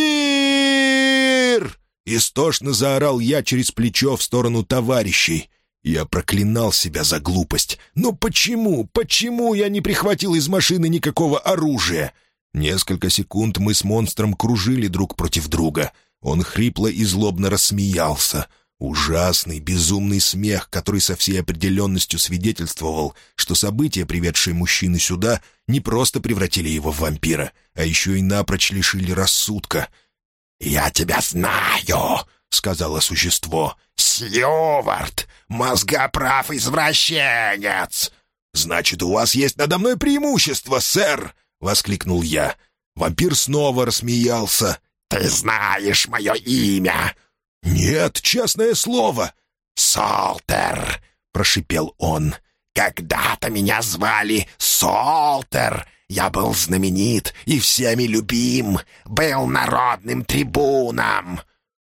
Истошно заорал я через плечо в сторону товарищей. Я проклинал себя за глупость. Но почему, почему я не прихватил из машины никакого оружия? Несколько секунд мы с монстром кружили друг против друга. Он хрипло и злобно рассмеялся. Ужасный, безумный смех, который со всей определенностью свидетельствовал, что события, приведшие мужчины сюда, не просто превратили его в вампира, а еще и напрочь лишили рассудка. «Я тебя знаю!» — сказала существо. «Сьювард! Мозгоправ извращенец!» «Значит, у вас есть надо мной преимущество, сэр!» — воскликнул я. Вампир снова рассмеялся. «Ты знаешь мое имя!» «Нет, честное слово!» «Солтер!» — прошипел он. «Когда-то меня звали Солтер. Я был знаменит и всеми любим. Был народным трибуном».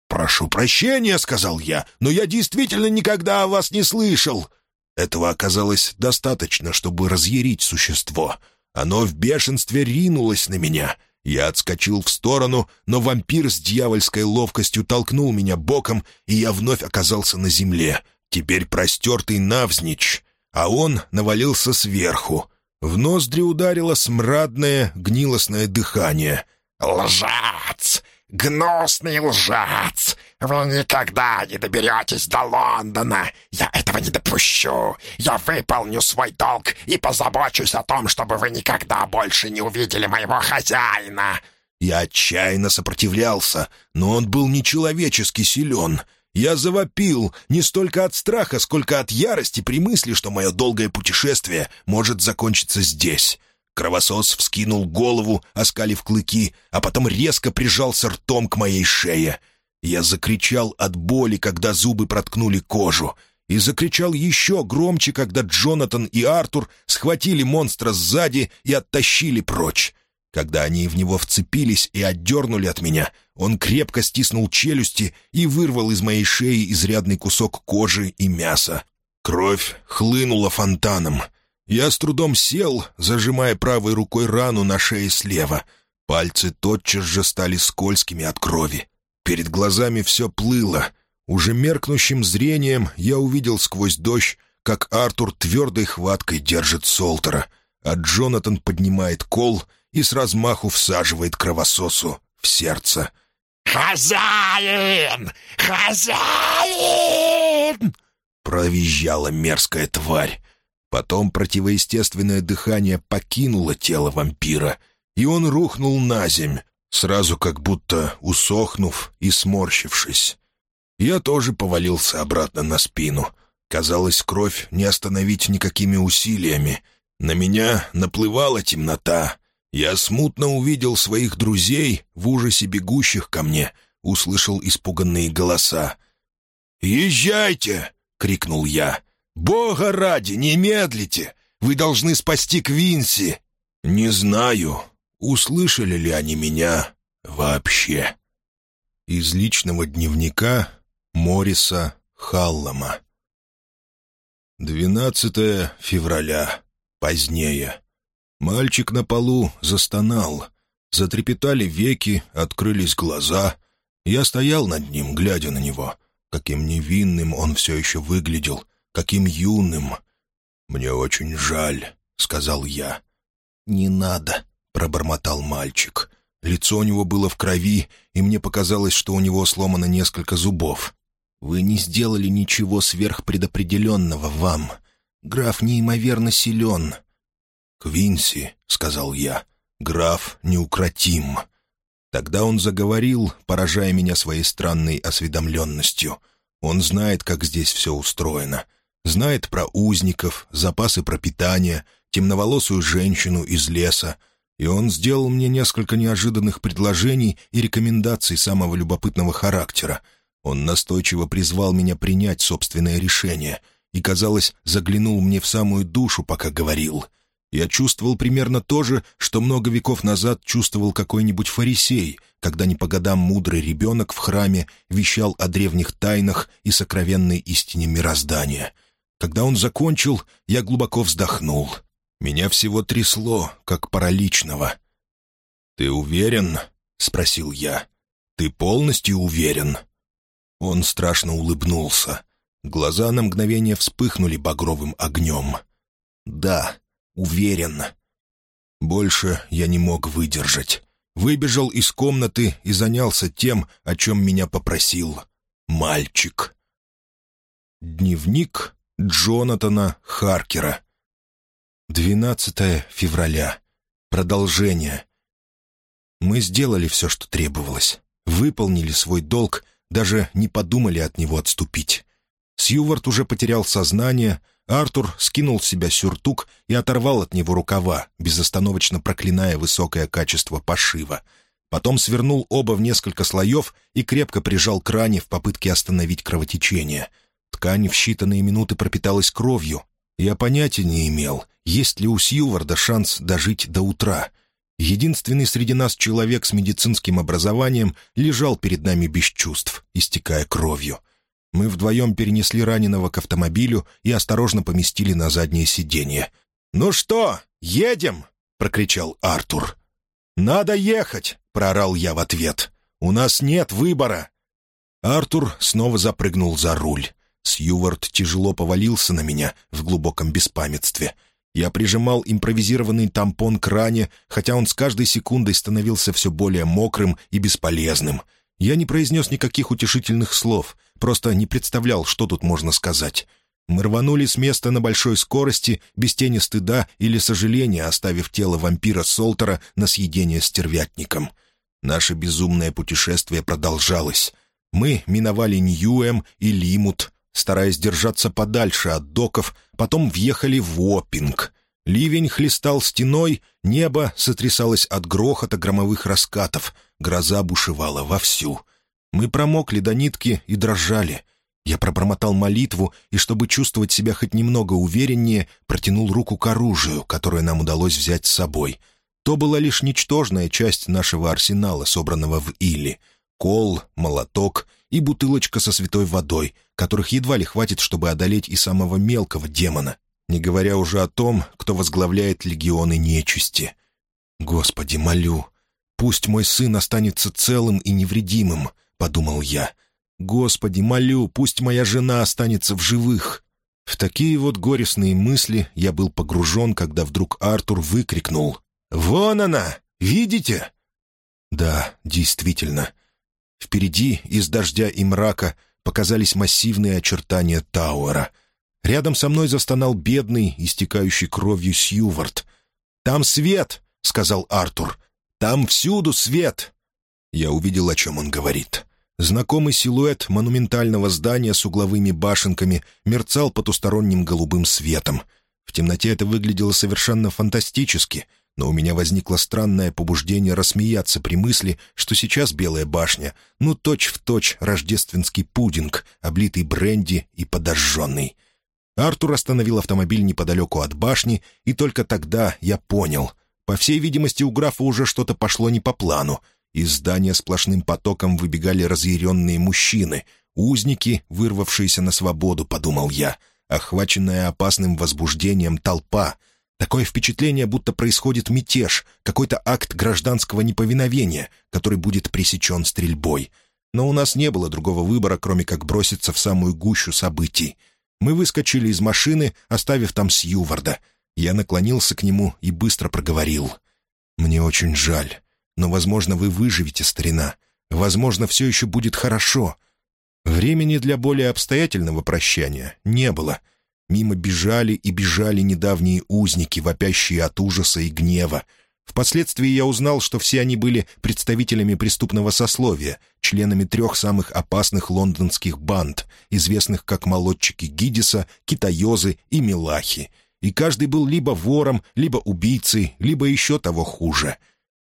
«Прошу прощения», — сказал я, — «но я действительно никогда о вас не слышал». Этого оказалось достаточно, чтобы разъярить существо. Оно в бешенстве ринулось на меня. Я отскочил в сторону, но вампир с дьявольской ловкостью толкнул меня боком, и я вновь оказался на земле, теперь простертый навзничь, а он навалился сверху. В ноздри ударило смрадное, гнилостное дыхание. «Лжец! «Гнусный лжец! Вы никогда не доберетесь до Лондона! Я этого не допущу! Я выполню свой долг и позабочусь о том, чтобы вы никогда больше не увидели моего хозяина!» Я отчаянно сопротивлялся, но он был нечеловечески силен. Я завопил не столько от страха, сколько от ярости при мысли, что мое долгое путешествие может закончиться здесь. Кровосос вскинул голову, оскалив клыки, а потом резко прижался ртом к моей шее. Я закричал от боли, когда зубы проткнули кожу, и закричал еще громче, когда Джонатан и Артур схватили монстра сзади и оттащили прочь. Когда они в него вцепились и отдернули от меня, он крепко стиснул челюсти и вырвал из моей шеи изрядный кусок кожи и мяса. Кровь хлынула фонтаном — я с трудом сел, зажимая правой рукой рану на шее слева. Пальцы тотчас же стали скользкими от крови. Перед глазами все плыло. Уже меркнущим зрением я увидел сквозь дождь, как Артур твердой хваткой держит Солтера, а Джонатан поднимает кол и с размаху всаживает кровососу в сердце. «Хозяин! Хозяин!» Провизжала мерзкая тварь. Потом противоестественное дыхание покинуло тело вампира, и он рухнул на земь, сразу как будто усохнув и сморщившись. Я тоже повалился обратно на спину. Казалось, кровь не остановить никакими усилиями. На меня наплывала темнота. Я смутно увидел своих друзей, в ужасе бегущих ко мне, услышал испуганные голоса. «Езжайте!» — крикнул я. «Бога ради, не медлите! Вы должны спасти Квинси!» «Не знаю, услышали ли они меня вообще». Из личного дневника Мориса Халлама. 12 февраля. Позднее. Мальчик на полу застонал. Затрепетали веки, открылись глаза. Я стоял над ним, глядя на него. Каким невинным он все еще выглядел — каким юным. «Мне очень жаль», — сказал я. «Не надо», — пробормотал мальчик. Лицо у него было в крови, и мне показалось, что у него сломано несколько зубов. «Вы не сделали ничего сверхпредопределенного вам. Граф неимоверно силен». «Квинси», — сказал я, — «граф неукротим». Тогда он заговорил, поражая меня своей странной осведомленностью. Он знает, как здесь все устроено — Знает про узников, запасы пропитания, темноволосую женщину из леса. И он сделал мне несколько неожиданных предложений и рекомендаций самого любопытного характера. Он настойчиво призвал меня принять собственное решение и, казалось, заглянул мне в самую душу, пока говорил. Я чувствовал примерно то же, что много веков назад чувствовал какой-нибудь фарисей, когда не по годам мудрый ребенок в храме вещал о древних тайнах и сокровенной истине мироздания — когда он закончил, я глубоко вздохнул. Меня всего трясло, как параличного. «Ты уверен?» — спросил я. «Ты полностью уверен?» Он страшно улыбнулся. Глаза на мгновение вспыхнули багровым огнем. «Да, уверен». Больше я не мог выдержать. Выбежал из комнаты и занялся тем, о чем меня попросил мальчик. Дневник Джонатана Харкера. 12 февраля. Продолжение. Мы сделали все, что требовалось. Выполнили свой долг, даже не подумали от него отступить. Сьювард уже потерял сознание, Артур скинул с себя сюртук и оторвал от него рукава, безостановочно проклиная высокое качество пошива. Потом свернул оба в несколько слоев и крепко прижал к ране в попытке остановить кровотечение. Ткань в считанные минуты пропиталась кровью. Я понятия не имел, есть ли у Сьюварда шанс дожить до утра. Единственный среди нас человек с медицинским образованием лежал перед нами без чувств, истекая кровью. Мы вдвоем перенесли раненого к автомобилю и осторожно поместили на заднее сиденье. «Ну что, едем?» — прокричал Артур. «Надо ехать!» — проорал я в ответ. «У нас нет выбора!» Артур снова запрыгнул за руль. Сьювард тяжело повалился на меня в глубоком беспамятстве. Я прижимал импровизированный тампон к ране, хотя он с каждой секундой становился все более мокрым и бесполезным. Я не произнес никаких утешительных слов, просто не представлял, что тут можно сказать. Мы рванули с места на большой скорости, без тени стыда или сожаления, оставив тело вампира Солтера на съедение стервятником. Наше безумное путешествие продолжалось. Мы миновали Ньюэм и Лимут, стараясь держаться подальше от доков, потом въехали в Уоппинг. Ливень хлестал стеной, небо сотрясалось от грохота громовых раскатов, гроза бушевала вовсю. Мы промокли до нитки и дрожали. Я пробормотал молитву и, чтобы чувствовать себя хоть немного увереннее, протянул руку к оружию, которое нам удалось взять с собой. То была лишь ничтожная часть нашего арсенала, собранного в Иле. Кол, молоток и бутылочка со святой водой, которых едва ли хватит, чтобы одолеть и самого мелкого демона, не говоря уже о том, кто возглавляет легионы нечисти. «Господи, молю, пусть мой сын останется целым и невредимым», — подумал я. «Господи, молю, пусть моя жена останется в живых». В такие вот горестные мысли я был погружен, когда вдруг Артур выкрикнул. «Вон она! Видите?» Да, действительно. Впереди, из дождя и мрака, показались массивные очертания Тауэра. Рядом со мной застонал бедный, истекающий кровью Сьювард. «Там свет!» — сказал Артур. «Там всюду свет!» Я увидел, о чем он говорит. Знакомый силуэт монументального здания с угловыми башенками мерцал потусторонним голубым светом. В темноте это выглядело совершенно фантастически — но у меня возникло странное побуждение рассмеяться при мысли, что сейчас Белая башня, ну точь-в-точь точь рождественский пудинг, облитый бренди и подожженный. Артур остановил автомобиль неподалеку от башни, и только тогда я понял. По всей видимости, у графа уже что-то пошло не по плану. Из здания сплошным потоком выбегали разъяренные мужчины, узники, вырвавшиеся на свободу, подумал я, охваченная опасным возбуждением толпа — Такое впечатление, будто происходит мятеж, какой-то акт гражданского неповиновения, который будет пресечен стрельбой. Но у нас не было другого выбора, кроме как броситься в самую гущу событий. Мы выскочили из машины, оставив там Сьюварда. Я наклонился к нему и быстро проговорил. «Мне очень жаль, но, возможно, вы выживете, старина. Возможно, все еще будет хорошо». Времени для более обстоятельного прощания не было — Мимо бежали и бежали недавние узники, вопящие от ужаса и гнева. Впоследствии я узнал, что все они были представителями преступного сословия, членами трех самых опасных лондонских банд, известных как молодчики Гидиса, Китаёзы и Милахи. И каждый был либо вором, либо убийцей, либо еще того хуже.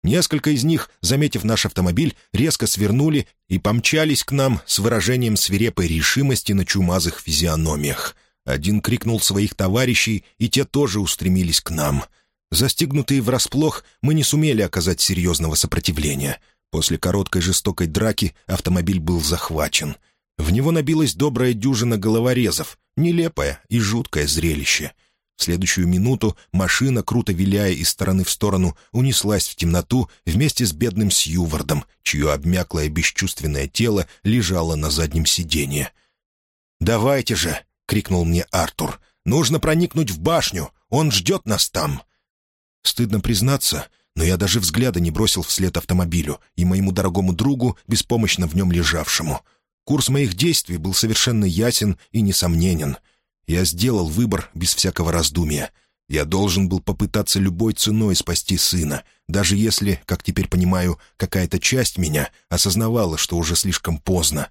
Несколько из них, заметив наш автомобиль, резко свернули и помчались к нам с выражением свирепой решимости на чумазых физиономиях — один крикнул своих товарищей, и те тоже устремились к нам. Застигнутые врасплох, мы не сумели оказать серьезного сопротивления. После короткой жестокой драки автомобиль был захвачен. В него набилась добрая дюжина головорезов, нелепое и жуткое зрелище. В следующую минуту машина, круто виляя из стороны в сторону, унеслась в темноту вместе с бедным Сьювардом, чье обмяклое бесчувственное тело лежало на заднем сиденье. «Давайте же!» — крикнул мне Артур. «Нужно проникнуть в башню! Он ждет нас там!» Стыдно признаться, но я даже взгляда не бросил вслед автомобилю и моему дорогому другу, беспомощно в нем лежавшему. Курс моих действий был совершенно ясен и несомненен — я сделал выбор без всякого раздумия. Я должен был попытаться любой ценой спасти сына, даже если, как теперь понимаю, какая-то часть меня осознавала, что уже слишком поздно.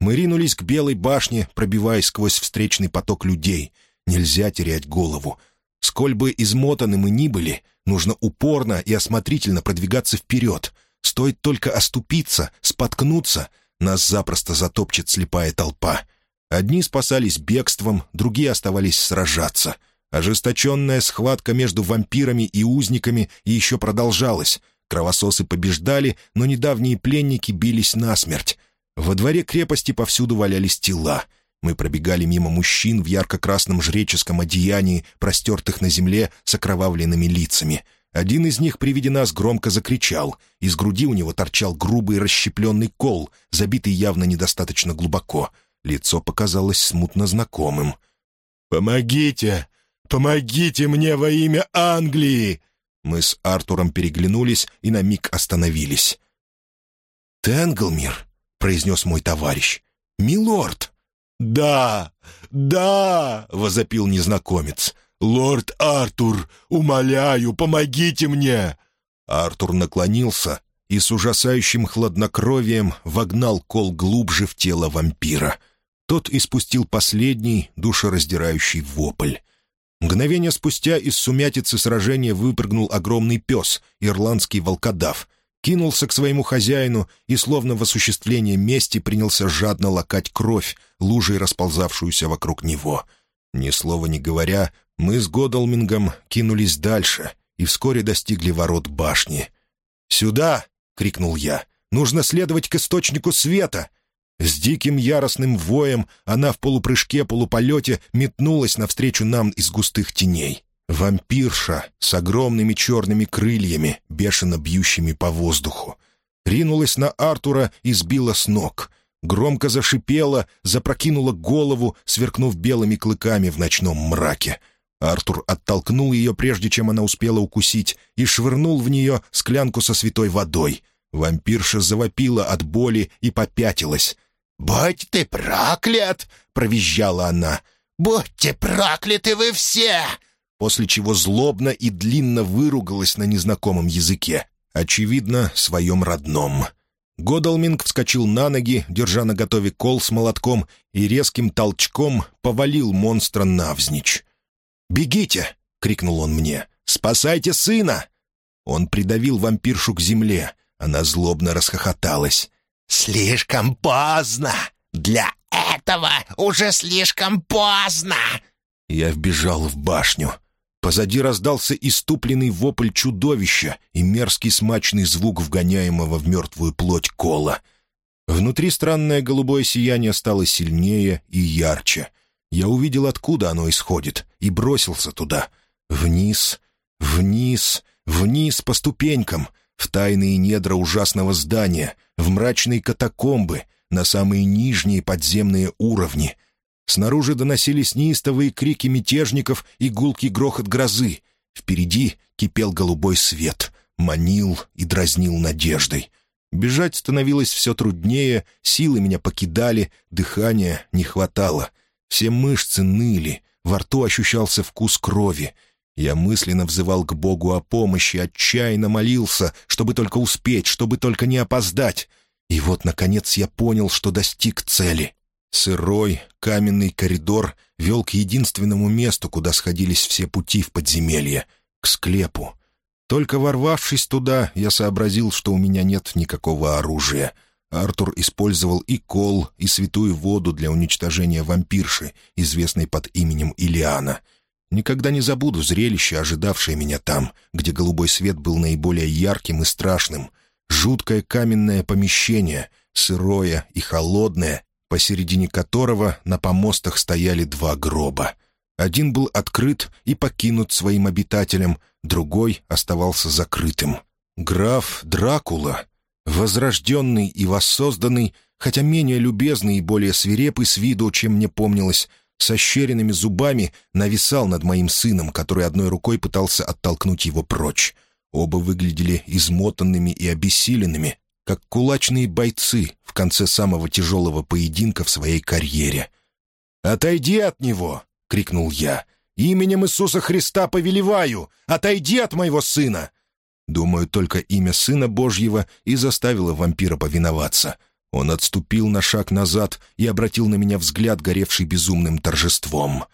Мы ринулись к Белой башне, пробиваясь сквозь встречный поток людей. Нельзя терять голову. Сколь бы измотаны мы ни были, нужно упорно и осмотрительно продвигаться вперед. Стоит только оступиться, споткнуться, нас запросто затопчет слепая толпа — Одни спасались бегством, другие оставались сражаться. Ожесточенная схватка между вампирами и узниками еще продолжалась. Кровососы побеждали, но недавние пленники бились насмерть. Во дворе крепости повсюду валялись тела. Мы пробегали мимо мужчин в ярко-красном жреческом одеянии, простертых на земле с окровавленными лицами. Один из них при виде нас громко закричал. Из груди у него торчал грубый расщепленный кол, забитый явно недостаточно глубоко — Лицо показалось смутно знакомым. «Помогите! Помогите мне во имя Англии!» Мы с Артуром переглянулись и на миг остановились. «Тенглмир», — произнес мой товарищ. «Милорд!» «Да, да!» — возопил незнакомец. «Лорд Артур, умоляю, помогите мне!» Артур наклонился и с ужасающим хладнокровием вогнал кол глубже в тело вампира. Тот испустил последний, душераздирающий вопль. Мгновение спустя из сумятицы сражения выпрыгнул огромный пес, ирландский волкодав, кинулся к своему хозяину и, словно в осуществление мести, принялся жадно лакать кровь, лужей расползавшуюся вокруг него. Ни слова не говоря, мы с Годалмингом кинулись дальше и вскоре достигли ворот башни. «Сюда!» — крикнул я. «Нужно следовать к источнику света!» С диким яростным воем она в полупрыжке-полуполете метнулась навстречу нам из густых теней. Вампирша с огромными черными крыльями, бешено бьющими по воздуху. Ринулась на Артура и сбила с ног. Громко зашипела, запрокинула голову, сверкнув белыми клыками в ночном мраке. Артур оттолкнул ее, прежде чем она успела укусить, и швырнул в нее склянку со святой водой. Вампирша завопила от боли и попятилась. «Будь ты проклят!» — провизжала она. «Будьте прокляты вы все!» После чего злобно и длинно выругалась на незнакомом языке, очевидно, своем родном. Годалминг вскочил на ноги, держа на готове кол с молотком, и резким толчком повалил монстра навзничь. «Бегите!» — крикнул он мне. «Спасайте сына!» Он придавил вампиршу к земле. Она злобно расхохоталась. «Слишком поздно! Для этого уже слишком поздно!» Я вбежал в башню. Позади раздался иступленный вопль чудовища и мерзкий смачный звук вгоняемого в мертвую плоть кола. Внутри странное голубое сияние стало сильнее и ярче. Я увидел, откуда оно исходит, и бросился туда. Вниз, вниз, вниз по ступенькам, в тайные недра ужасного здания, в мрачные катакомбы, на самые нижние подземные уровни. Снаружи доносились неистовые крики мятежников и гулкий грохот грозы. Впереди кипел голубой свет, манил и дразнил надеждой. Бежать становилось все труднее, силы меня покидали, дыхания не хватало. Все мышцы ныли, во рту ощущался вкус крови — я мысленно взывал к Богу о помощи, отчаянно молился, чтобы только успеть, чтобы только не опоздать. И вот, наконец, я понял, что достиг цели. Сырой, каменный коридор вел к единственному месту, куда сходились все пути в подземелье — к склепу. Только ворвавшись туда, я сообразил, что у меня нет никакого оружия. Артур использовал и кол, и святую воду для уничтожения вампирши, известной под именем Илиана — Никогда не забуду зрелище, ожидавшее меня там, где голубой свет был наиболее ярким и страшным. Жуткое каменное помещение, сырое и холодное, посередине которого на помостах стояли два гроба. Один был открыт и покинут своим обитателем, другой оставался закрытым. Граф Дракула, возрожденный и воссозданный, хотя менее любезный и более свирепый с виду, чем мне помнилось, со щеренными зубами нависал над моим сыном, который одной рукой пытался оттолкнуть его прочь. Оба выглядели измотанными и обессиленными, как кулачные бойцы в конце самого тяжелого поединка в своей карьере. «Отойди от него!» — крикнул я. «Именем Иисуса Христа повелеваю! Отойди от моего сына!» Думаю, только имя Сына Божьего и заставило вампира повиноваться. Он отступил на шаг назад и обратил на меня взгляд, горевший безумным торжеством.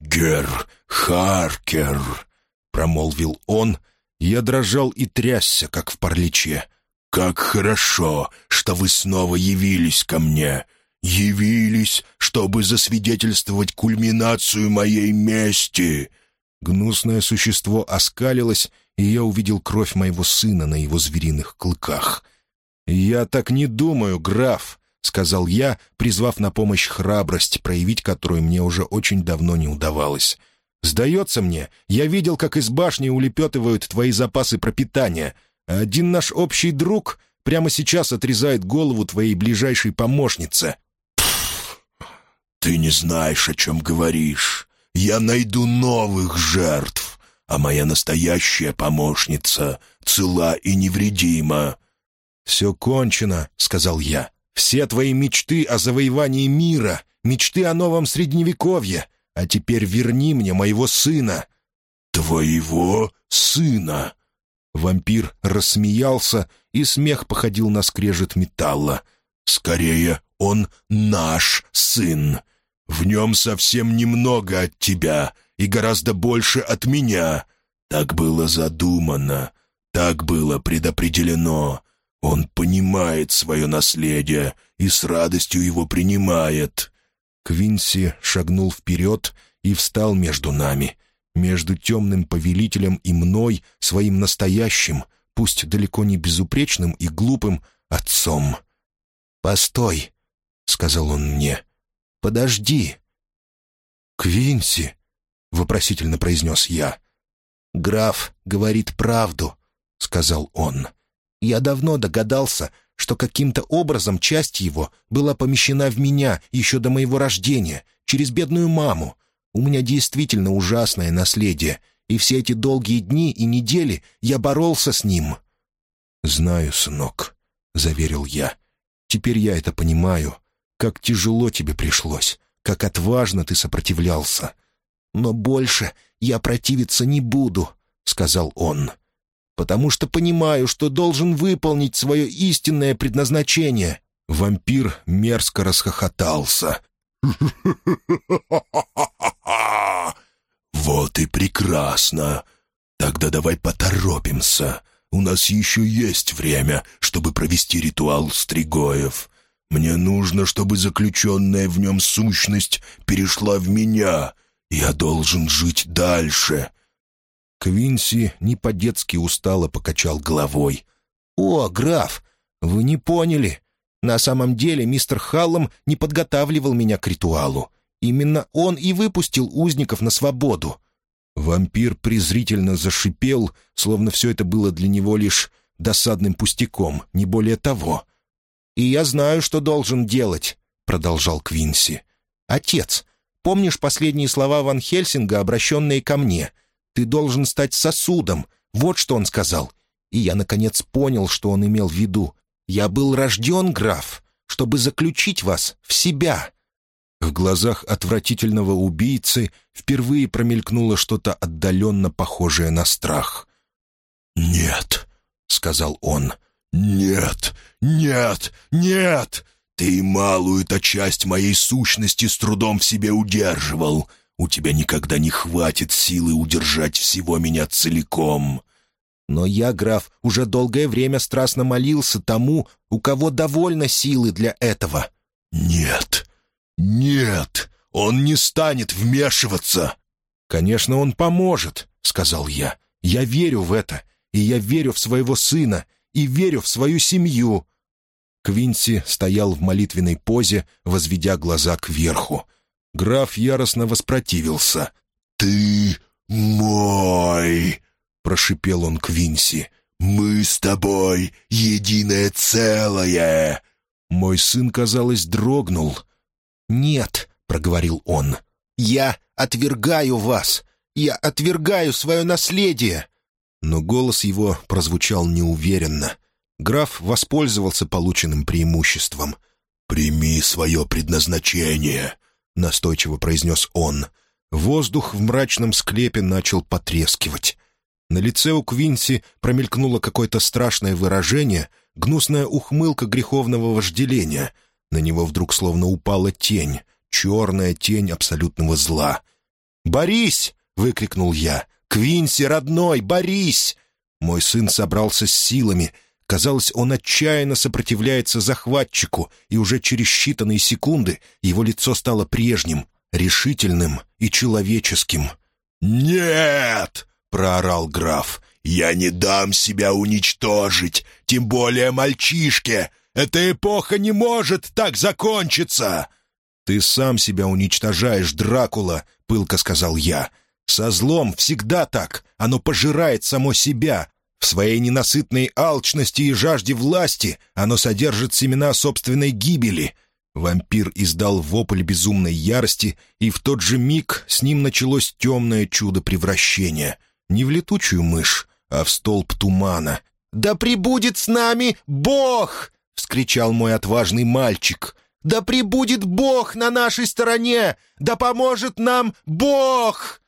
«Гер Харкер!» — промолвил он. Я дрожал и трясся, как в параличе. «Как хорошо, что вы снова явились ко мне! Явились, чтобы засвидетельствовать кульминацию моей мести!» Гнусное существо оскалилось, и я увидел кровь моего сына на его звериных клыках. «Я так не думаю, граф», — сказал я, призвав на помощь храбрость, проявить которую мне уже очень давно не удавалось. «Сдается мне, я видел, как из башни улепетывают твои запасы пропитания, один наш общий друг прямо сейчас отрезает голову твоей ближайшей помощнице». «Ты не знаешь, о чем говоришь. Я найду новых жертв, а моя настоящая помощница цела и невредима. «Все кончено», — сказал я. «Все твои мечты о завоевании мира, мечты о новом Средневековье. А теперь верни мне моего сына». «Твоего сына?» Вампир рассмеялся, и смех походил на скрежет металла. «Скорее, он наш сын. В нем совсем немного от тебя и гораздо больше от меня. Так было задумано, так было предопределено. Он понимает свое наследие и с радостью его принимает». Квинси шагнул вперед и встал между нами, между темным повелителем и мной, своим настоящим, пусть далеко не безупречным и глупым, отцом. «Постой», — сказал он мне, — «подожди». «Квинси», — вопросительно произнес я. «Граф говорит правду», — сказал он. Я давно догадался, что каким-то образом часть его была помещена в меня еще до моего рождения, через бедную маму. У меня действительно ужасное наследие, и все эти долгие дни и недели я боролся с ним». «Знаю, сынок», — заверил я. «Теперь я это понимаю. Как тяжело тебе пришлось, как отважно ты сопротивлялся». «Но больше я противиться не буду», — сказал он потому что понимаю, что должен выполнить свое истинное предназначение». Вампир мерзко расхохотался. «Вот и прекрасно! Тогда давай поторопимся. У нас еще есть время, чтобы провести ритуал Стригоев. Мне нужно, чтобы заключенная в нем сущность перешла в меня. Я должен жить дальше. Квинси не по-детски устало покачал головой. «О, граф, вы не поняли. На самом деле мистер Халлом не подготавливал меня к ритуалу. Именно он и выпустил узников на свободу». Вампир презрительно зашипел, словно все это было для него лишь досадным пустяком, не более того. «И я знаю, что должен делать», — продолжал Квинси. «Отец, помнишь последние слова Ван Хельсинга, обращенные ко мне? Ты должен стать сосудом. Вот что он сказал. И я, наконец, понял, что он имел в виду. Я был рожден, граф, чтобы заключить вас в себя». В глазах отвратительного убийцы впервые промелькнуло что-то отдаленно похожее на страх. «Нет», — сказал он, — «нет, нет, нет! Ты малую-то часть моей сущности с трудом в себе удерживал. У тебя никогда не хватит силы удержать всего меня целиком». «Но я, граф, уже долгое время страстно молился тому, у кого довольно силы для этого». «Нет, нет, он не станет вмешиваться». «Конечно, он поможет», — сказал я. «Я верю в это, и я верю в своего сына, и верю в свою семью». Квинси стоял в молитвенной позе, возведя глаза кверху. Граф яростно воспротивился. «Ты мой!» — прошипел он Квинси. «Мы с тобой единое целое!» Мой сын, казалось, дрогнул. «Нет», — проговорил он, — «я отвергаю вас! Я отвергаю свое наследие!» Но голос его прозвучал неуверенно. Граф воспользовался полученным преимуществом. «Прими свое предназначение», — настойчиво произнес он. Воздух в мрачном склепе начал потрескивать. На лице у Квинси промелькнуло какое-то страшное выражение, гнусная ухмылка греховного вожделения. На него вдруг словно упала тень, черная тень абсолютного зла. «Борись!» — выкрикнул я. «Квинси, родной, борись!» Мой сын собрался с силами. Казалось, он отчаянно сопротивляется захватчику, и уже через считанные секунды его лицо стало прежним, решительным и человеческим. «Нет!» Проорал граф. «Я не дам себя уничтожить, тем более мальчишке. Эта эпоха не может так закончиться!» «Ты сам себя уничтожаешь, Дракула», — пылко сказал я. «Со злом всегда так. Оно пожирает само себя. В своей ненасытной алчности и жажде власти оно содержит семена собственной гибели». Вампир издал вопль безумной ярости, и в тот же миг с ним началось темное чудо превращения — не в летучую мышь, а в столб тумана. «Да прибудет с нами Бог!» — вскричал мой отважный мальчик. «Да прибудет Бог на нашей стороне! Да поможет нам Бог!»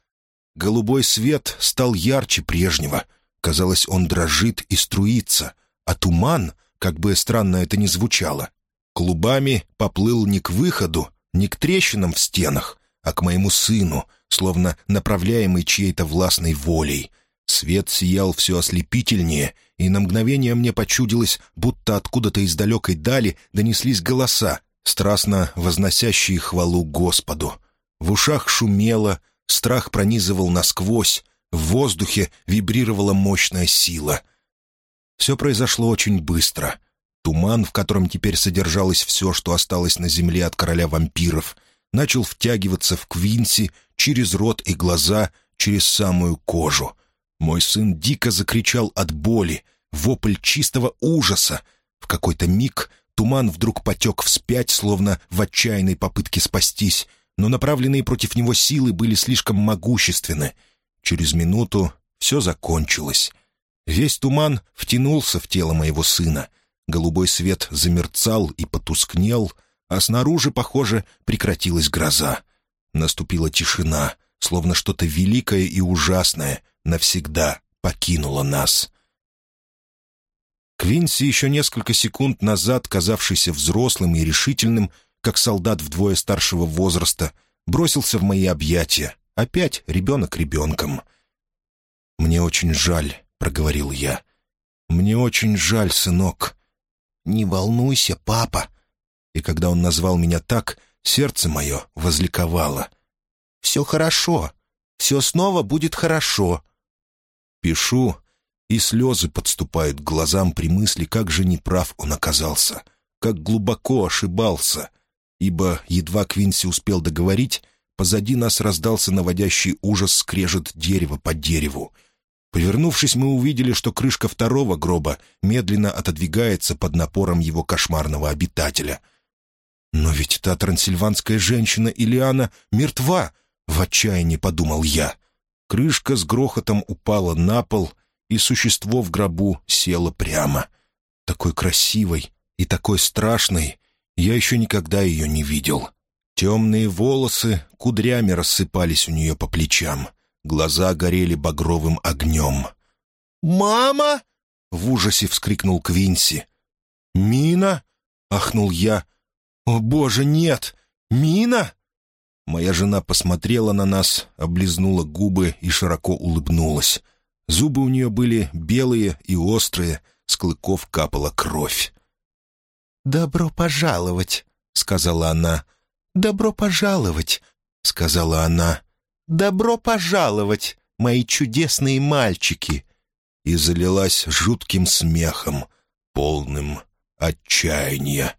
Голубой свет стал ярче прежнего. Казалось, он дрожит и струится, а туман, как бы странно это ни звучало, клубами поплыл не к выходу, не к трещинам в стенах, а к моему сыну, словно направляемый чьей-то властной волей. Свет сиял все ослепительнее, и на мгновение мне почудилось, будто откуда-то из далекой дали донеслись голоса, страстно возносящие хвалу Господу. В ушах шумело, страх пронизывал насквозь, в воздухе вибрировала мощная сила. Все произошло очень быстро. Туман, в котором теперь содержалось все, что осталось на земле от короля вампиров, начал втягиваться в Квинси через рот и глаза, через самую кожу. Мой сын дико закричал от боли, вопль чистого ужаса. В какой-то миг туман вдруг потек вспять, словно в отчаянной попытке спастись, но направленные против него силы были слишком могущественны. Через минуту все закончилось. Весь туман втянулся в тело моего сына. Голубой свет замерцал и потускнел — а снаружи, похоже, прекратилась гроза. Наступила тишина, словно что-то великое и ужасное навсегда покинуло нас. Квинси, еще несколько секунд назад казавшийся взрослым и решительным, как солдат вдвое старшего возраста, бросился в мои объятия. Опять ребенок ребенком. «Мне очень жаль», — проговорил я. «Мне очень жаль, сынок». «Не волнуйся, папа», и когда он назвал меня так, сердце мое возликовало. «Все хорошо. Все снова будет хорошо». Пишу, и слезы подступают к глазам при мысли, как же неправ он оказался, как глубоко ошибался, ибо едва Квинси успел договорить, позади нас раздался наводящий ужас скрежет дерева по дереву. Повернувшись, мы увидели, что крышка второго гроба медленно отодвигается под напором его кошмарного обитателя — «Но ведь та трансильванская женщина Илиана мертва!» — в отчаянии подумал я. Крышка с грохотом упала на пол, и существо в гробу село прямо. Такой красивой и такой страшной я еще никогда ее не видел. Темные волосы кудрями рассыпались у нее по плечам. Глаза горели багровым огнем. «Мама!» — в ужасе вскрикнул Квинси. «Мина?» — ахнул я, «О, боже, нет! Мина!» Моя жена посмотрела на нас, облизнула губы и широко улыбнулась. Зубы у нее были белые и острые, с клыков капала кровь. «Добро пожаловать», — сказала она. «Добро пожаловать», — сказала она. «Добро пожаловать, мои чудесные мальчики!» И залилась жутким смехом, полным отчаяния.